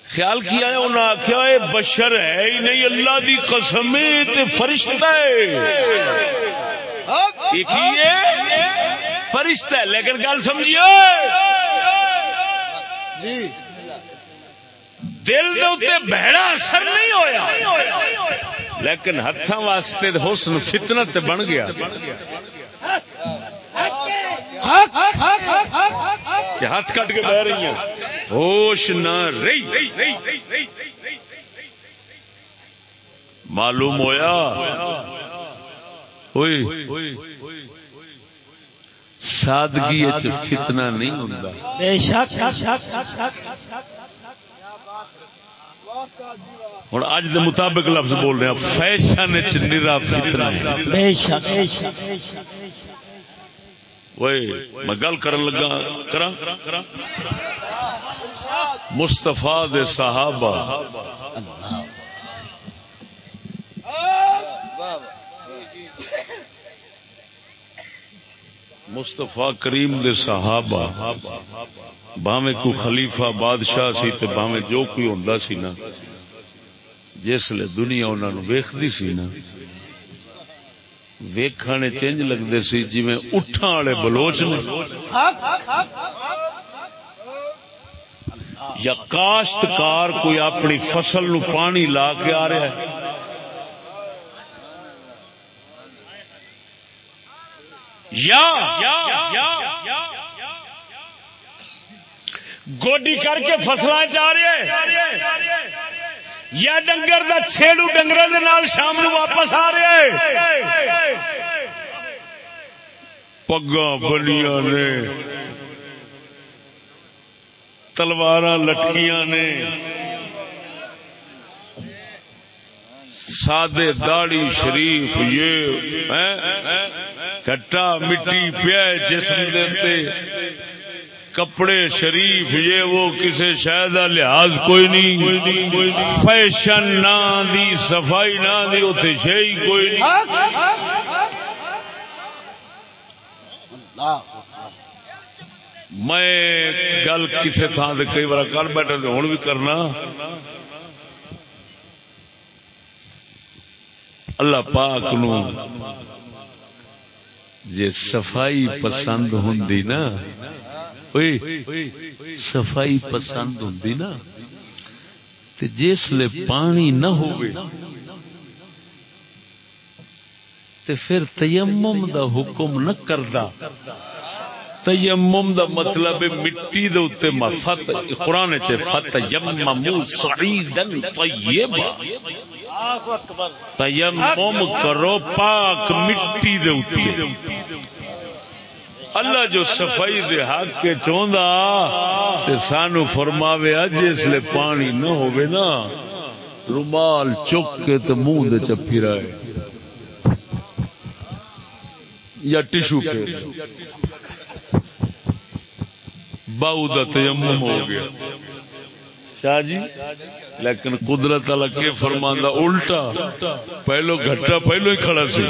خیال کیا ہے انہوں نے آخیا یہ بشر ہے، ہی نہیں، اللہ دی قسم تے فرشتہ ہے۔ ہے؟ فرشتہ ہے، لیکن گل سمجھیے۔ جی۔ دل دے اتنے بہڑا اثر نہیں ہویا۔ لیکن ہاتھوں واسطے حسن فتنت بن گیا۔ کہ ہاتھ کٹ کے بہ رہی ہیں۔ ہوش نہ رہی۔ معلوم ہویا۔ ہوئی۔ سادگی فتنہ نہیں ہوتا بے شک۔ ہوں اج دے مطابق لفظ بول رہے ہیں۔ فیشن نرا فتنہ۔ ہے بے شک۔ بے شک وے میں گل کرن لگا کرا۔ مستفا دے صحابہ۔ مستفا کریم دے صحابہ۔ باویں کو خلیفہ بادشاہ سی تے باویں جو کوئی ہوندا سی نا جس لے دنیا انہاں نو ویکھدی سی نا ویکھنے چنج لگتے سی جی اٹھان والے بلوچ نے یا کاشتکار کوئی اپنی فصل نو پانی لا کے آ رہا ہے یا گوڈی کر کے فصل جا رہے یا ڈنگر دا چھیڑو ڈنگر شام نو واپس آ رہے پگا بنیا نے۔ تلوار لٹکیاں نے۔ سادے داڑی شریف یہ کٹا مٹی پیا جسم کپڑے شریف یہ وہ کسی شاید لحاظ کوئی نہیں. فیشن نہ دی، صفائی نہ دی اتنے شہی کوئی نہیں. میں گل کسی تھان سے کئی بار کر بیٹھا ہوں بھی کرنا۔ اللہ پاک نو جے صفائی پسند ہوں نا صفائی پسند ہوں نا جس لے پانی نہ ہو تے پھر تیمم دا حکم نہ کردا۔ تیمم دا مطلب مٹی دے اوتے مفت قران چ فتیمموا صعیدا طیبا تیمم کرو پاک مٹی دے اوتے۔ اللہ جو صفائی دے حق کے چوندا تے سانو فرماوے اج اس لے پانی نہ ہوے نا، رومال چک کے تے منہ دے چپی رہے یا ٹشو کے۔ باؤ دا تیمم ہو گیا۔ شاہ جی لیکن قدرت والا کے فرماندہ الٹا، پہلو گھٹا پہلو ہی کھڑا سی۔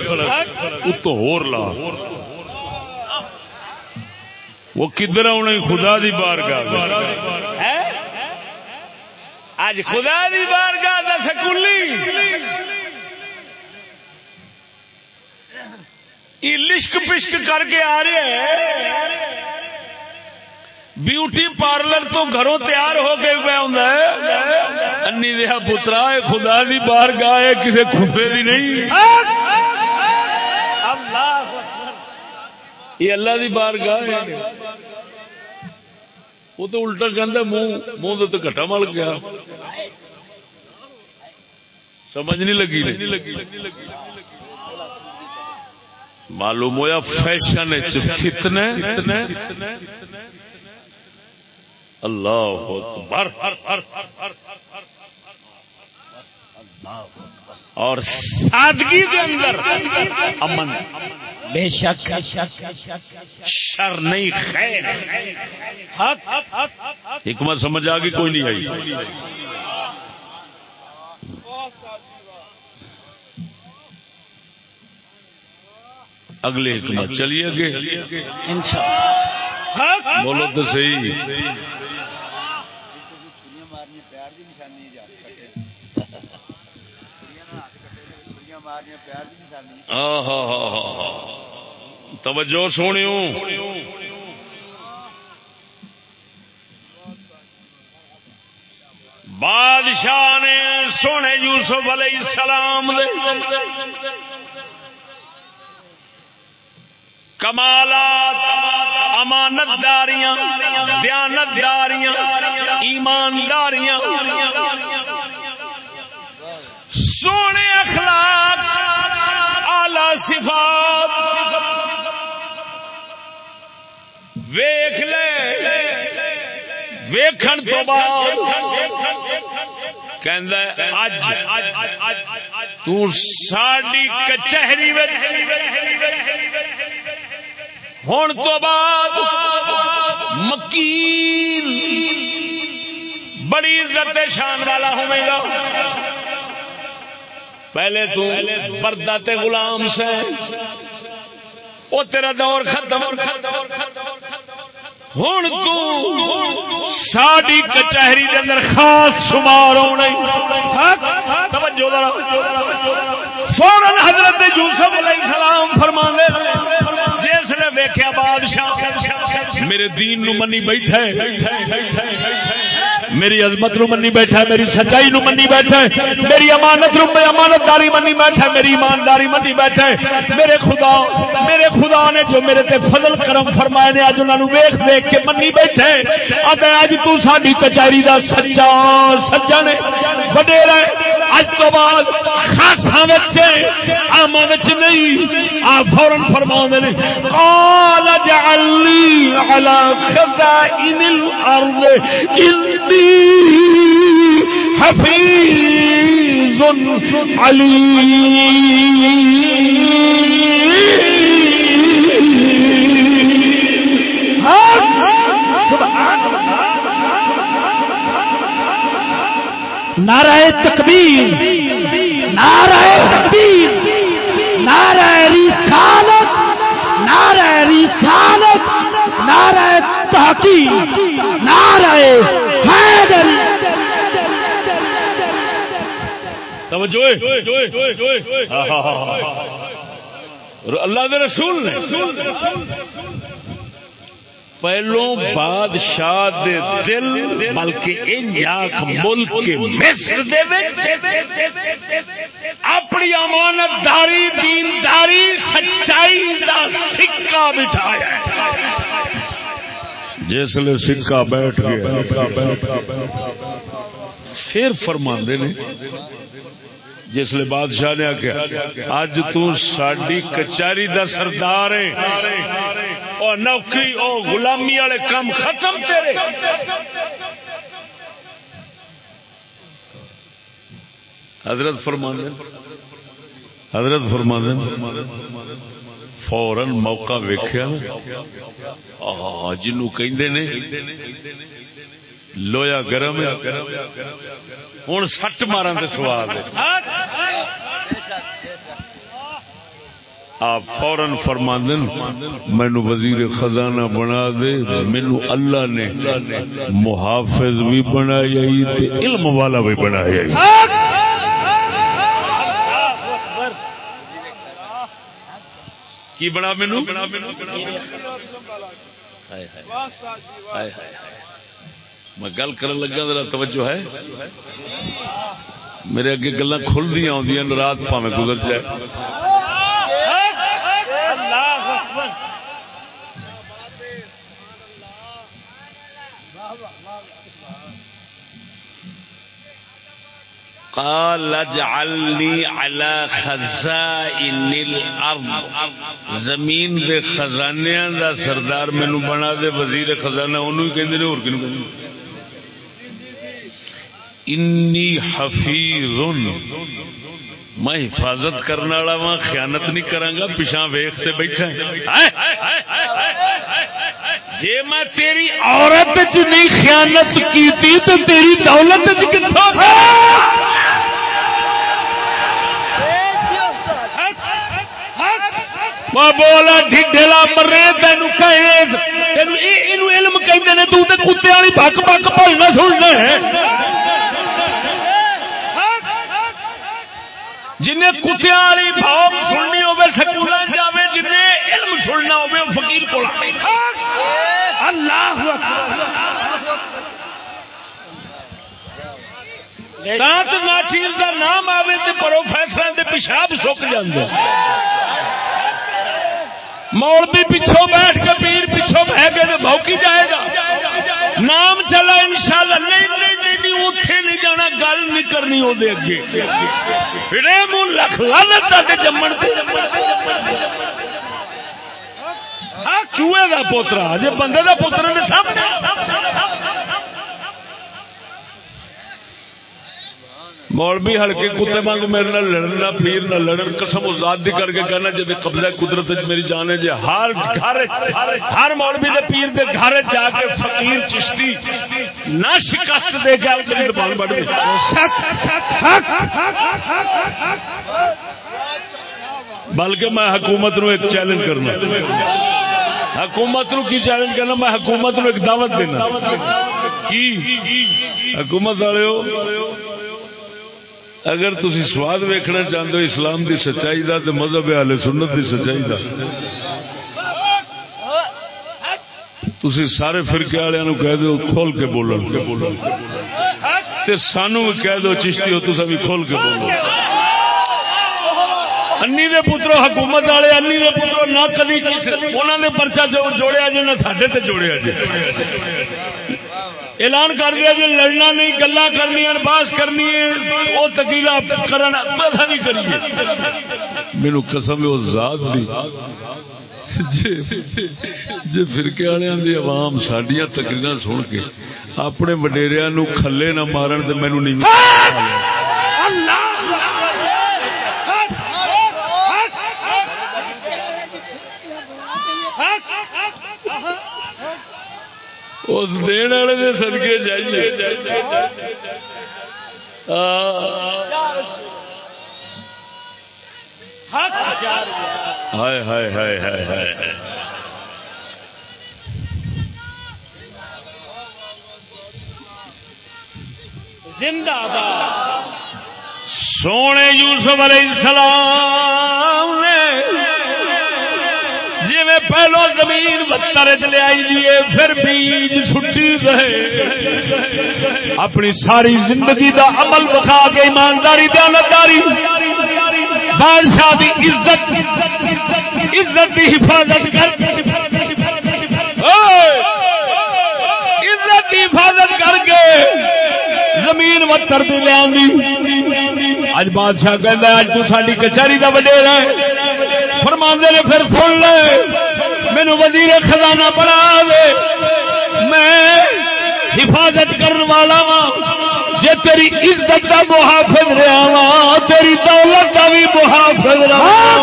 اتو ہور لا۔ وہ کدھر آنا خدا دی بار اج خدا دی بار گاہ سکولی۔ یہ لشک پشک کر کے آ رہے ہیں۔ بیوٹی پارلر تو گھروں تیار ہو کے پہ ہوں انی دیا پترا ہے خدا دی بار گاہ کسی خفے دی نہیں۔ یہ اللہ دی بار گاہ ہے۔ وہ تو الٹا کہہ منہ منہ تو گٹا مل گیا۔ سمجھ نہیں لگی نہیں معلوم ہوا فیشن فتنے۔ اللہ اکبر۔ اور سادگی کے اندر امن بے شک شر نہیں خیر۔ حکمت سمجھ آ گئی کوئی نہیں آئی۔ اگلے حکمت چلیے گے بولو تو صحیح۔ توجہ سونے بادشاہ نے سونے یوسف علیہ السلام دے کمالات امانت داریاں دیانت داریاں ایمانداریاں۔ سونے اخلاق صفات ویخ لے ویکھن تو بعد ساڈی کچہری تو بعد مکیل بڑی عزت شان والا ہوئے گا۔ پہلے تو پردہ تے غلام سے۔ وہ تیرا دور ختم۔ ہوں تو ساری کچہری کے اندر خاص شمار ہونے۔ فوراً حضرت یوسف علیہ السلام فرما جس نے ویخیا بادشاہ میرے دین نو منی بیٹھا میری عظمت نو منی بیٹھا ہے، میری سچائی نو منی بیٹھا ہے، میری امانت نو میں امانت داری منی بیٹھا ہے، میری ایمانداری منی بیٹھا ہے۔ میرے خدا میرے خدا نے جو میرے تے فضل کرم فرمائے نے اج انہاں نو ویکھ دیکھ کے منی بیٹھا ہے۔ اتے اج تو ساڈی کچہری دا سچا سجن وڈیرا اج تو بعد خاصا وچ عامہ وچ نہیں، آ فورن فرماوندے نے، قال جعلني على خزائن الارض، انی حفیظ علی نعرہ تکبیر نعرہ تکبیر نعرہ رسالت نعرہ رسالت نعرہ تحقیق، نعرہ حیدر۔ توجہ ہاں، ہاں، ہاں، اللہ دے رسول نے پہلو بادشاہ دے دل، بلکہ انجاک ملک کے مصر دے اپنی امانت داری دینداری، سچائی دا سکہ بٹھایا۔ جس لیے سکہ بیٹھ گیا پھر فرماندے نے جس لیے بادشاہ نے آکیا اج تو کچہری دا سردار ہے۔ او نوکری او غلامی والے کام ختم تیرے۔ حضرت فرماندے حضرت فرماندے فورن موقع ویکھیا۔ جنوں کہندے نے لویا گرم ہوں سٹ مارن کے سوال آپ فورن فرماندن مینو وزیر خزانہ بنا دے مینو اللہ نے محافظ بھی بنایا علم والا بھی بنایا۔ کی بنا مینو میں گل کر لگا ذرا توجہ ہے۔ میرے اگے گلا کھل دیا آدی رات پاوے گزر جائے۔ قال، اجعل لي على خزائن الارض. زمین دے خزانیاں دا سردار مینوں بنا دے، وزیر خزانہ اونوں ہی کہندے نے، اور کینوں کہندے؟ انی حفیظ. میں حفاظت کرنے والا وا خیانت نہیں کرانگا پیچھا ویخ سے بیٹھا جی میں تیری عورت چ نہیں خیانت کی تو تیری دولت کتوں بولا ڈھیلا مرے تین تین علم کہ کتے والی بک بک بھولنا سننا ہے۔ جن کتیا والی بھاؤ سننی ہوے سکول جائے جن علم سننا ہوے فقیر کو اللہ ناچیز کا نام آئے تو پروفیسر کے پیشاب سک جائے مولوی پچھوں بیٹھ کے، پیر پچھوں بہ گئے تو جائے گا۔ نام چلا ان شاء اللہ نہیں نہیں نہیں اتے نہیں جانا، گل نہیں کرنی وہ لکھ لا جمن ہاں، چوہے کا پوترا جی بندے کا پوتر نے سامنے مولوی ہلکے کتے مانگ میرے نال لڑنا پیر نہ لڑن، قسم ازاد کر کے کہنا جب قبضہ قدرت میری جان ہے جی ہر گھر ہر مولوی دے پیر دے گھر جا کے فقیر، چشتی، نہ شکست دے کے اپنی دبان بڑھ گئی۔ بلکہ میں حکومت نو ایک چیلنج کرنا۔ حکومت نو کی چیلنج کرنا؟ میں حکومت نو ایک دعوت دینا۔ کی؟ حکومت والے اگر تھی سواد ویکھنا چاہتے ہو، اسلام دی سچائی دا تو مذہب حال سنت دی سچائی دا۔ تھی سارے فرقے والوں کہہ دو، کھول کے بولن۔ کے بولن تے سانو بھی کہہ دو، چشتی ہو تو بھی کھول کے بولو انی دے پترو حکومت والے انی دے پترو نہ کدی انہوں نے پرچا جوڑیا جی نہ سڈے تے جوڑیا جی اعلان کر دیا جی لڑنا نہیں گلا کرنی باس کرنی ہے وہ تکیلا کرنا پتہ نہیں کریے۔ میرے قسم وہ ذات دی۔ جی فرقے والوں کی عوام سڈیا تقریر سن کے اپنے وڈیریا نو کھلے نہ مارن تو مینو نہیں۔ اس دن والے دے سدکے جائیے ہائے ہائے ہائے ہائے ہائے۔ زندہ باد سونے یوسف علیہ السلام۔ پہلو زمین بتر چ لیا پھر بیج سٹی گئے اپنی ساری زندگی دا عمل بکھا کے ایمانداری، دیانتداری، بادشاہ دی عزت عزت کی حفاظت کر۔ عزت کی حفاظت کر کے۔ زمین وتر دی لیا اج بادشاہ کہہ اج تو ساری کچہری کا وڈیرا ہے۔ فرماندے نے پھر سن لے۔ مینو وزیر خزانہ بنا دے۔ میں حفاظت کرنے والا وا جے تیری عزت کا محافظ رہا وا تیری دولت کا بھی محافظ رہا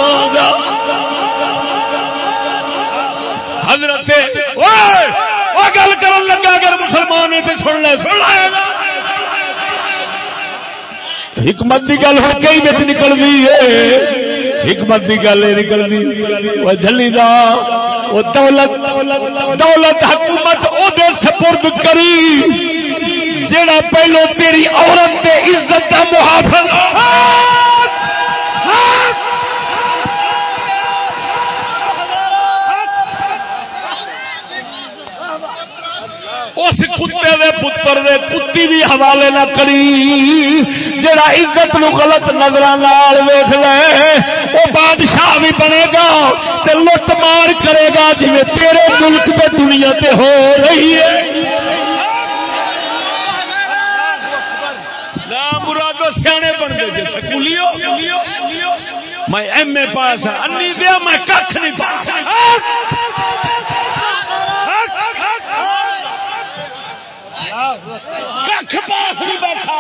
حضرت گل کرن لگا، اگر مسلمان ہے تو سن لے سن لے۔ نا۔ حکمت کی گل ہر کئی بچ نکلتی ہے۔ حکمت کی گل یہ نکلنی وہ جلی دا، وہ دولت دولت حکومت او دے سپرد کری۔ جیڑا پہلو تیری عورت دے عزت کا محافظ۔ اس کتے دے پتر دے کتی بھی حوالے نہ کری۔ جڑا عزت نو غلط نظر ویخ لے وہ بادشاہ بھی بنے گا تے لٹ مار کرے گا جی تیرے ملک پہ دنیا تے ہو رہی ہے۔ مرادو سیانے بن گئے سکولیو میں ایم اے پاس ہاں انی دیا میں کھ نہیں پاس۔ کھ پاس نہیں بیٹھا۔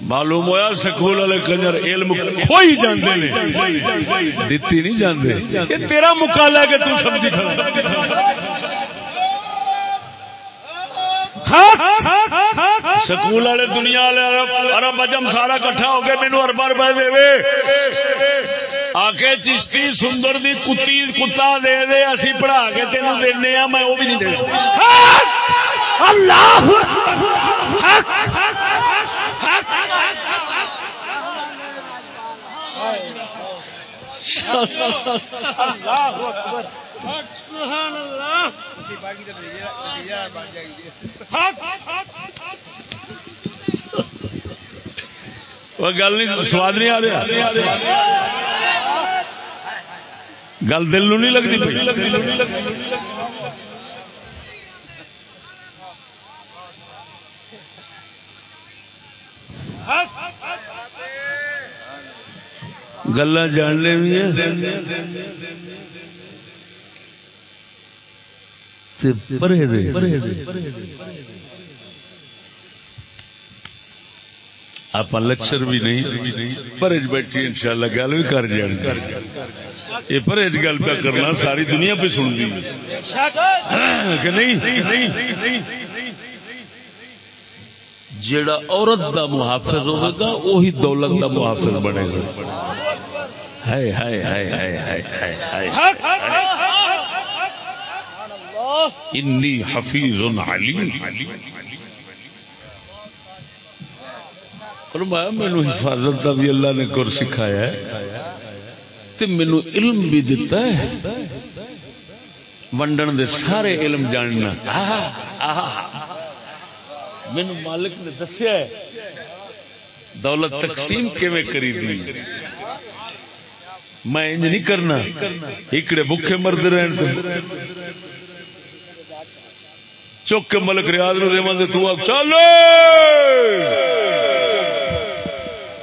معلوم ہوا سکول والے کنجر علم کھوئی جاندے نے۔ دتی نہیں جاندے۔ یہ تیرا مکالا کہ تو سمجھی کھڑا سکول والے دنیا والے ارب اجم سارا کٹھا ہو کے مینو اربا روپئے دے آ کے چشتی سندر دی کتی کتا دے دے اسی پڑھا کے تینوں دینا میں وہ بھی نہیں دے اللہ گل نہیں سواد نہیں آ رہا گل دل نو نہیں لگتی گلا جاننے بھی آپ لیکچر بھی نہیں پرج بیٹھی ان شاء اللہ گل بھی کر جان یہ پرج گل پہ کرنا ساری دنیا پہ سن دی۔ کہ نہیں؟ جیڑا عورت دا محافظ ہوگا وہی دولت دا محافظ بنے گا۔ ہائے ہائے ہائے ہائے ہائے ہائے ہائے۔ انی حفیظ علیم۔ فرمایا مینو حفاظت کا بھی اللہ نے کر سکھایا ہے تے مینو علم بھی دیتا ہے۔ ونڈن دے سارے علم جاننا۔ مینو مالک نے دسیا ہے، دولت تقسیم کیویں کری دی میں انج نہیں کرنا۔ ایکڑے بکھے مرد رہن تے چک کے ملک ریاض نو دیواں تے تو چلو!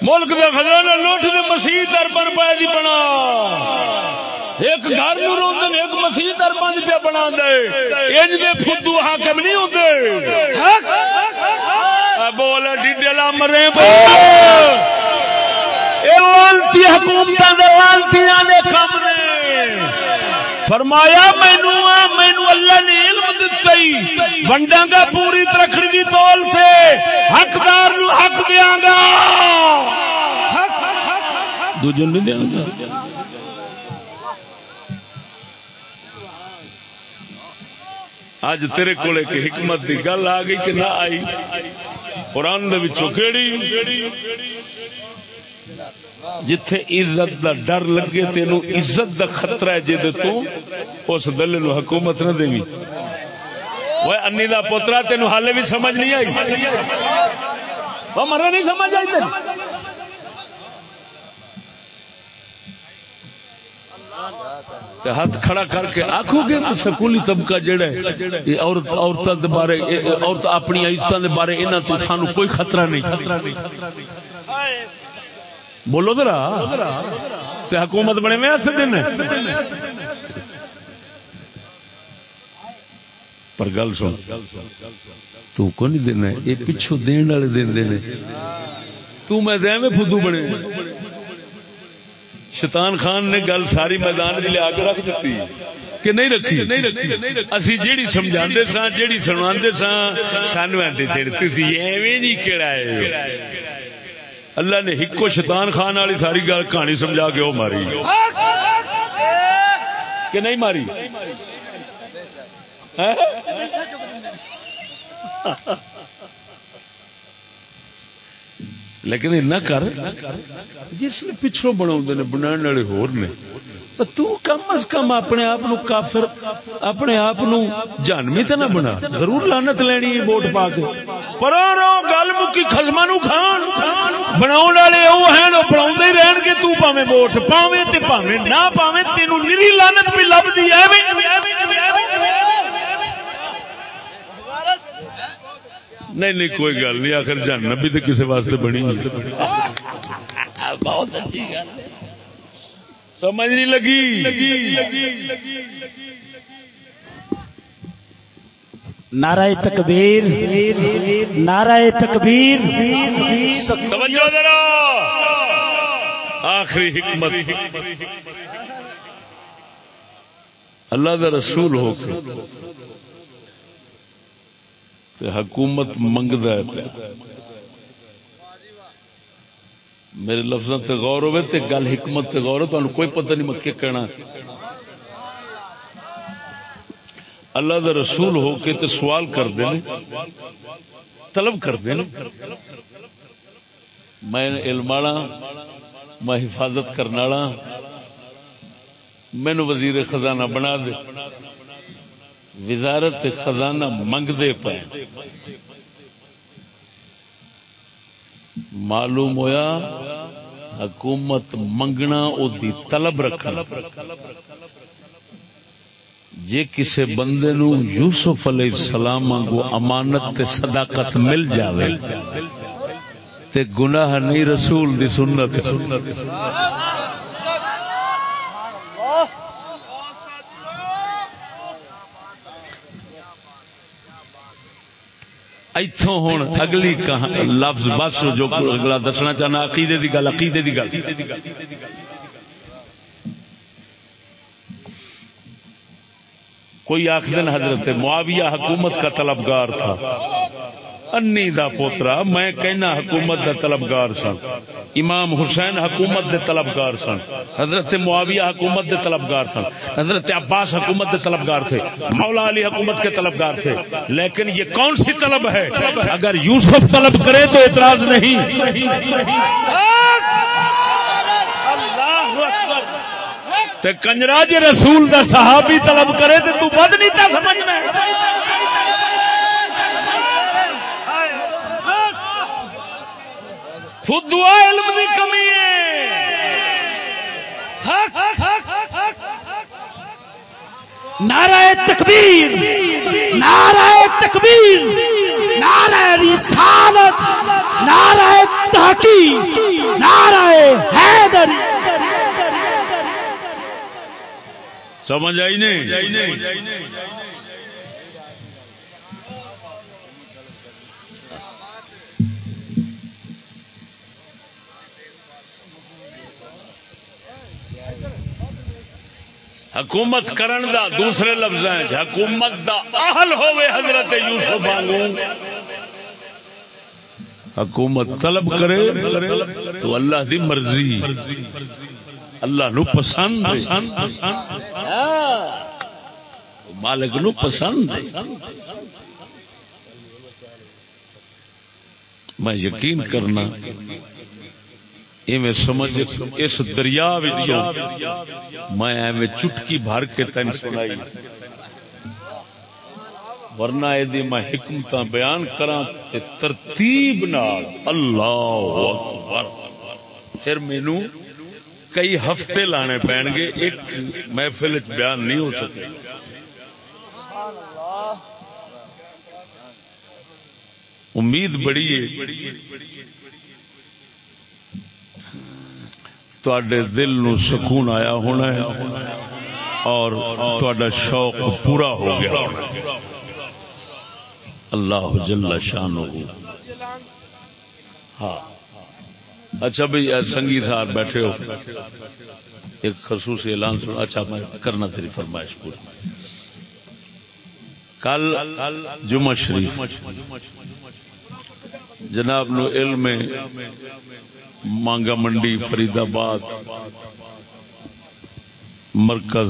ملک کا خزانہ لوٹ دے مسیح اربن روپئے دی بنا ایک گھر نو روندن، ایک مسیح اربن دی پہ بنا دے۔ انج دے فدو حاکم نہیں ہوندے۔ بول، ڈیڈے لا مرے۔ بول اے لانتی حکومتاں دے لانتیاں دے کم نے۔ فرمایا، مینو مینو اللہ نے علم دتا ہی. ونڈاں گا پوری ترکڑی دی تول سے حقدار نو حق دیاں گا۔ دوجے نہیں دیاں گا۔ اج تیرے کول ایک حکمت دی گل آ گئی کہ نہ آئی۔ قرآن دے وچوں کیڑی؟ جتھے عزت دا ڈر لگے تینو عزت دا خطرہ ہے جے تو اس دل نو حکومت نہ دیوی وہ انی دا پوترا تینو حالے بھی سمجھ نہیں آئی۔ وہ مرا نہیں سمجھ آئی تین تے ہاتھ کھڑا کر کے آخو گے سکولی طبقہ جڑا ہے عورت عورتوں دے بارے عورت اپنی عزتوں دے بارے انہاں تو سانو کوئی خطرہ نہیں۔ بولو ذرا۔ تے حکومت بنے میں ایسے دن پر گل سن، تو کو نہیں دینا یہ پچھو دین والے دین دینے تو میں دے میں فدو بنے۔ شیطان خان نے گل ساری میدان چ لیا کے رکھ دیتی کہ نہیں رکھی؟ اسی جیڑی سمجھا سا جیڑی سنا سا سانو آتے تھی ایویں نہیں کہڑا اللہ نے ہکو شیطان خان والی ساری گل کہانی سمجھا کے وہ ماری۔ کہ نہیں ماری؟ لیکن یہ نہ کر، جس نے پچھوں بنا بنا والے ہور نے۔ تو کم از کم اپنے آپ کافر، اپنے آپ جانوی تو نہ بنا۔ ضرور لانت لینی ووٹ پا کے۔ پر گل مکی خلما نو کھان بنا والے وہ ہیں بنا ہی رہن گے تو پاوے ووٹ تے نہ پاوے تینوں نیری لانت بھی لبھی نہیں نہیں کوئی گل نہیں آخر جاننا بھی تو کسی واسطے بنی بہت اچھی گل سمجھ نہیں لگی نعرہ تکبیر نعرہ تکبیر۔ توجہ ذرا۔ آخری حکمت۔ اللہ دا رسول ہو کے تے حکومت منگتا ہے میرے لفظوں تے غور ہوئے تے گل حکمت تے غور ہو تو کوئی پتہ نہیں مکے کہنا۔ اللہ دا رسول ہو کے تے سوال کر دیں طلب کر دیں میں علم والا، میں حفاظت کرنے والا مینو وزیر خزانہ بنا دے۔ وزارت خزانہ منگتے پے۔ معلوم ہویا، حکومت منگنا، او دی طلب رکھنا۔ جے کسے بندے نو یوسف علیہ السلام کو امانت تے صداقت مل جاوے تے گناہ نہیں رسول دی سنت اتوں ہوں اگلی لفظ بس جو اگلا دسنا چاہنا، عقیدے دی گل، عقیدے دی گل۔ کوئی آخر حضرت معاویہ حکومت کا طلبگار تھا۔ انی دا پوترا، میں کہنا حکومت دا طلبگار سن امام حسین حکومت دے طلبگار سن حضرت معاویہ حکومت دے طلبگار سن حضرت عباس حکومت دے طلبگار تھے۔ مولا علی حکومت کے طلبگار تھے۔ لیکن یہ کون سی طلب ہے؟ اگر یوسف طلب کرے تو اعتراض نہیں۔ تے کنجراج رسول دا صحابی طلب کرے تو تو بد نہیں تا سمجھنا خود دعا علم دی کمی ہے۔ نعرہ تکبیر نعرہ تکبیر، نعرہ رسالت، نعرہ تحقیق، نعرہ حیدر سمجھ آئی نہیں؟ حکومت کرن دا دوسرے لفظ حکومت دا اہل ہوئے حضرت یوسف حکومت طلب کرے تو اللہ دی مرضی۔ اللہ نو پسند مالک نو پسند میں یقین کرنا ایویں سمجھ اس دریا میں چٹکی بھر کے تین سنائی۔ ورنہ یہ میں حکمت بیان کرا ترتیب نال۔ اللہ پھر مینو کئی ہفتے لانے پین گے، ایک محفل بیان نہیں ہو سکے۔ امید بڑی ہے۔ تے دل نو سکون آیا ہونا ہے اور تھوڑا شوق پورا ہو گیا۔ اللہ جل شان ہاں۔ اچھا بھائی سنگیت ہار بیٹھے ہو۔ ایک خصوصی اعلان سنا اچھا میں کرنا تیری فرمائش پوری۔ کل جمعہ شریف۔ جناب نو علم مانگا منڈی فرید آباد مرکز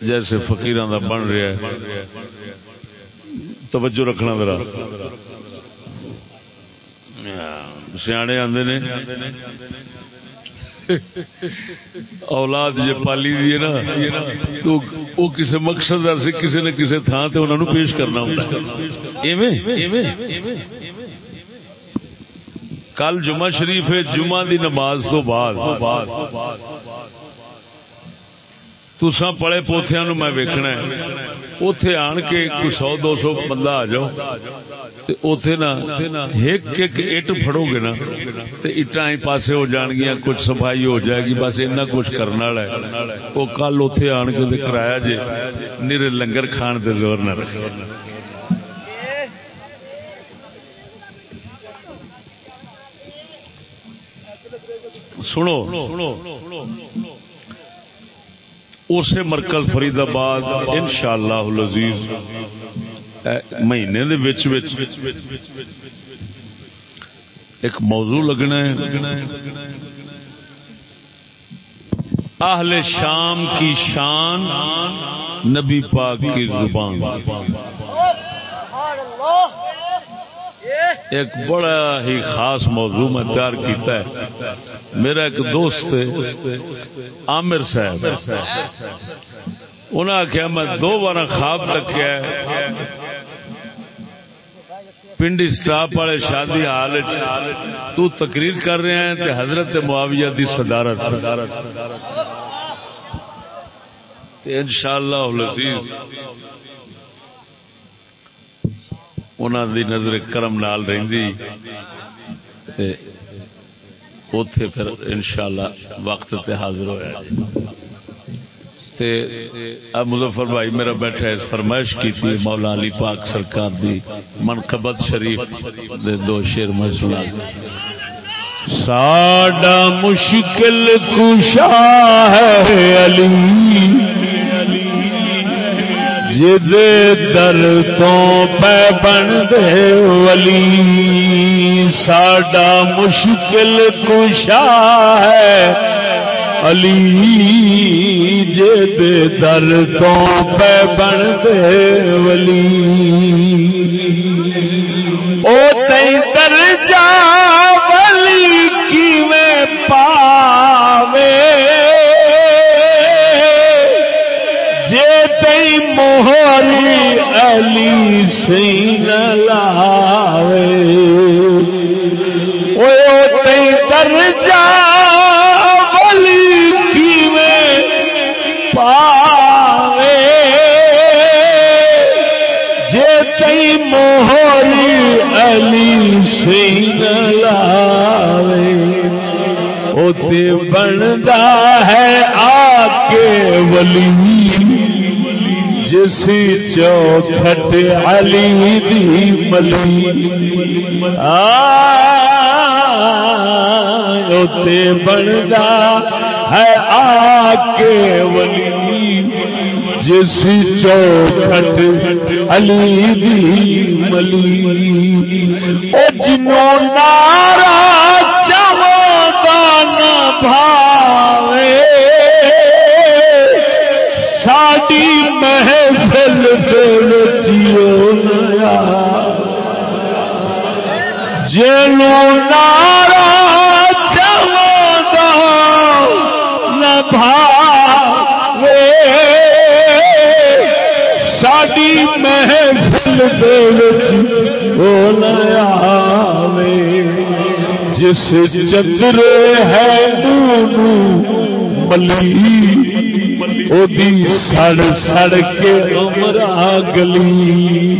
جیسے فقیران دا بن رہا ہے۔ توجہ رکھنا ذرا۔ سیانے آندے نے. اولاد جی پالی دی ہے نا، تو وہ کسی مقصد سے کسی نے کسی تھان تے انہوں پیش کرنا ہوتا کل جمعہ شریف ہے، جمعہ دی نماز تو بعد۔ تسا پڑے پوتھیا نو میں ویکنا اتے آن کے کوئی سو دو سو بندہ آ جاؤ اتے نا ایک ایک اٹ فڑو گے نا تو اٹا ہی پاسے ہو جان گیا کچھ صفائی ہو جائے گی، بس اتنا کچھ کرنا ہے۔ وہ کل اتے آن کے کرایا جے نیرے لنگر کھان دے زور نہ رکھے۔ سنو۔ اسے مرکز فرید آباد ان شاء اللہ لذیذ مہینے دے وچ وچ ایک موضوع لگنا ہے۔ اہل شام کی شان، نبی پاک کی زبان۔ ایک بڑا ہی خاص موضوع میں تیار کیتا ہے۔ میرا ایک دوست عامر صاحب۔ انہوں نے آخیا میں دو بار خواب تک کیا پنڈی سٹاپ والے شادی حال تو تقریر کر رہے ہیں تے حضرت معاویہ دی صدارت۔ ان شاء اللہ انہوں دی نظر کرم نال رہی اتے پھر انشاءاللہ وقت تے حاضر ہوا تے اب مظفر بھائی میرا بیٹھا ہے فرمائش کی تھی مولا علی پاک سرکار دی منقبت شریف دے دو شیر میں سنا ساڈا مشکل کشا ہے علی جد در تو پہ بن دے ولی۔ ساڈا مشکل کشا ہے۔ علی جد در تو پہ بن دے ولی۔ او تئی در جا موہری علی سین لاوے۔ او جا ولی کی میں پاوے۔ جے موہری علی سین لاوے۔ اوتے بندا ہے آ کے ولی۔ جس چوکھٹ علی دی ملی اوتے بندا ہے آ کے ولی۔ جس چوکھٹ علی دی ملی او جنوں نارا جس چندر ہے ملی سڑ سڑ کے عمر گلی۔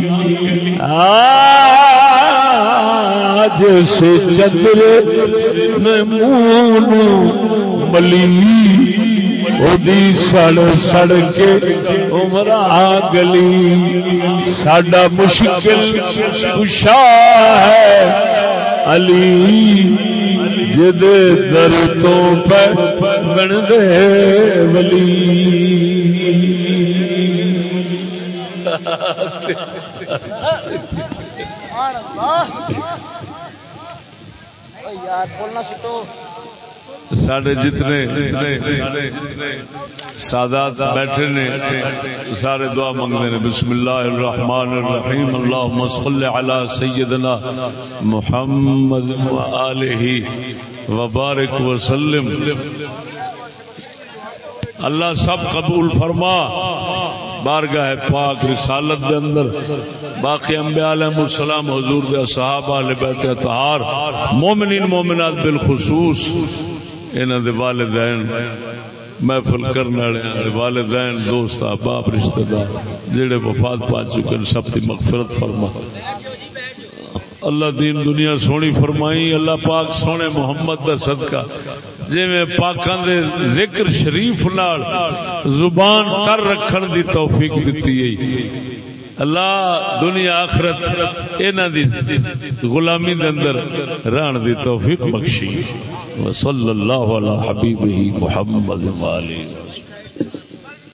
آج سے چندر مون ملی۔ دی سڑ سڑ کے عمر آ گلی ساڈا مشکل کشا ہے علی جد در تو بن دے ولی یار بولنا سٹو سڈے جتنے سادات بیٹھے نے، سارے دعا منگتے ہیں۔ بسم اللہ الرحمن الرحیم۔ اللہم صلی علی سیدنا محمد و وآلہ وبارک وسلم اللہ سب قبول فرما۔ بارگاہ پاک رسالت دے اندر باقی انبیاء علیہ السلام، حضور دے صحابہ، علیہ بیت اطہار، مومنین، مومنات بالخصوص۔ انہاں دے والدین محفل کرنے والے والدین، دوست، احباب رشتہ دار جڑے وفات پا چکے ہیں، سب کی مغفرت فرما۔ اللہ دین دنیا سونی فرمائی، اللہ پاک سونے محمد دا صدقہ۔ جی میں پاکاں دے ذکر شریف نال زبان کر رکھن دی توفیق دیتی ہے۔ اللہ دنیا آخرت انہاں دی غلامی دے اندر رہن دی توفیق بخشی۔ صلی اللہ علی حبیبہ محمد و آلہ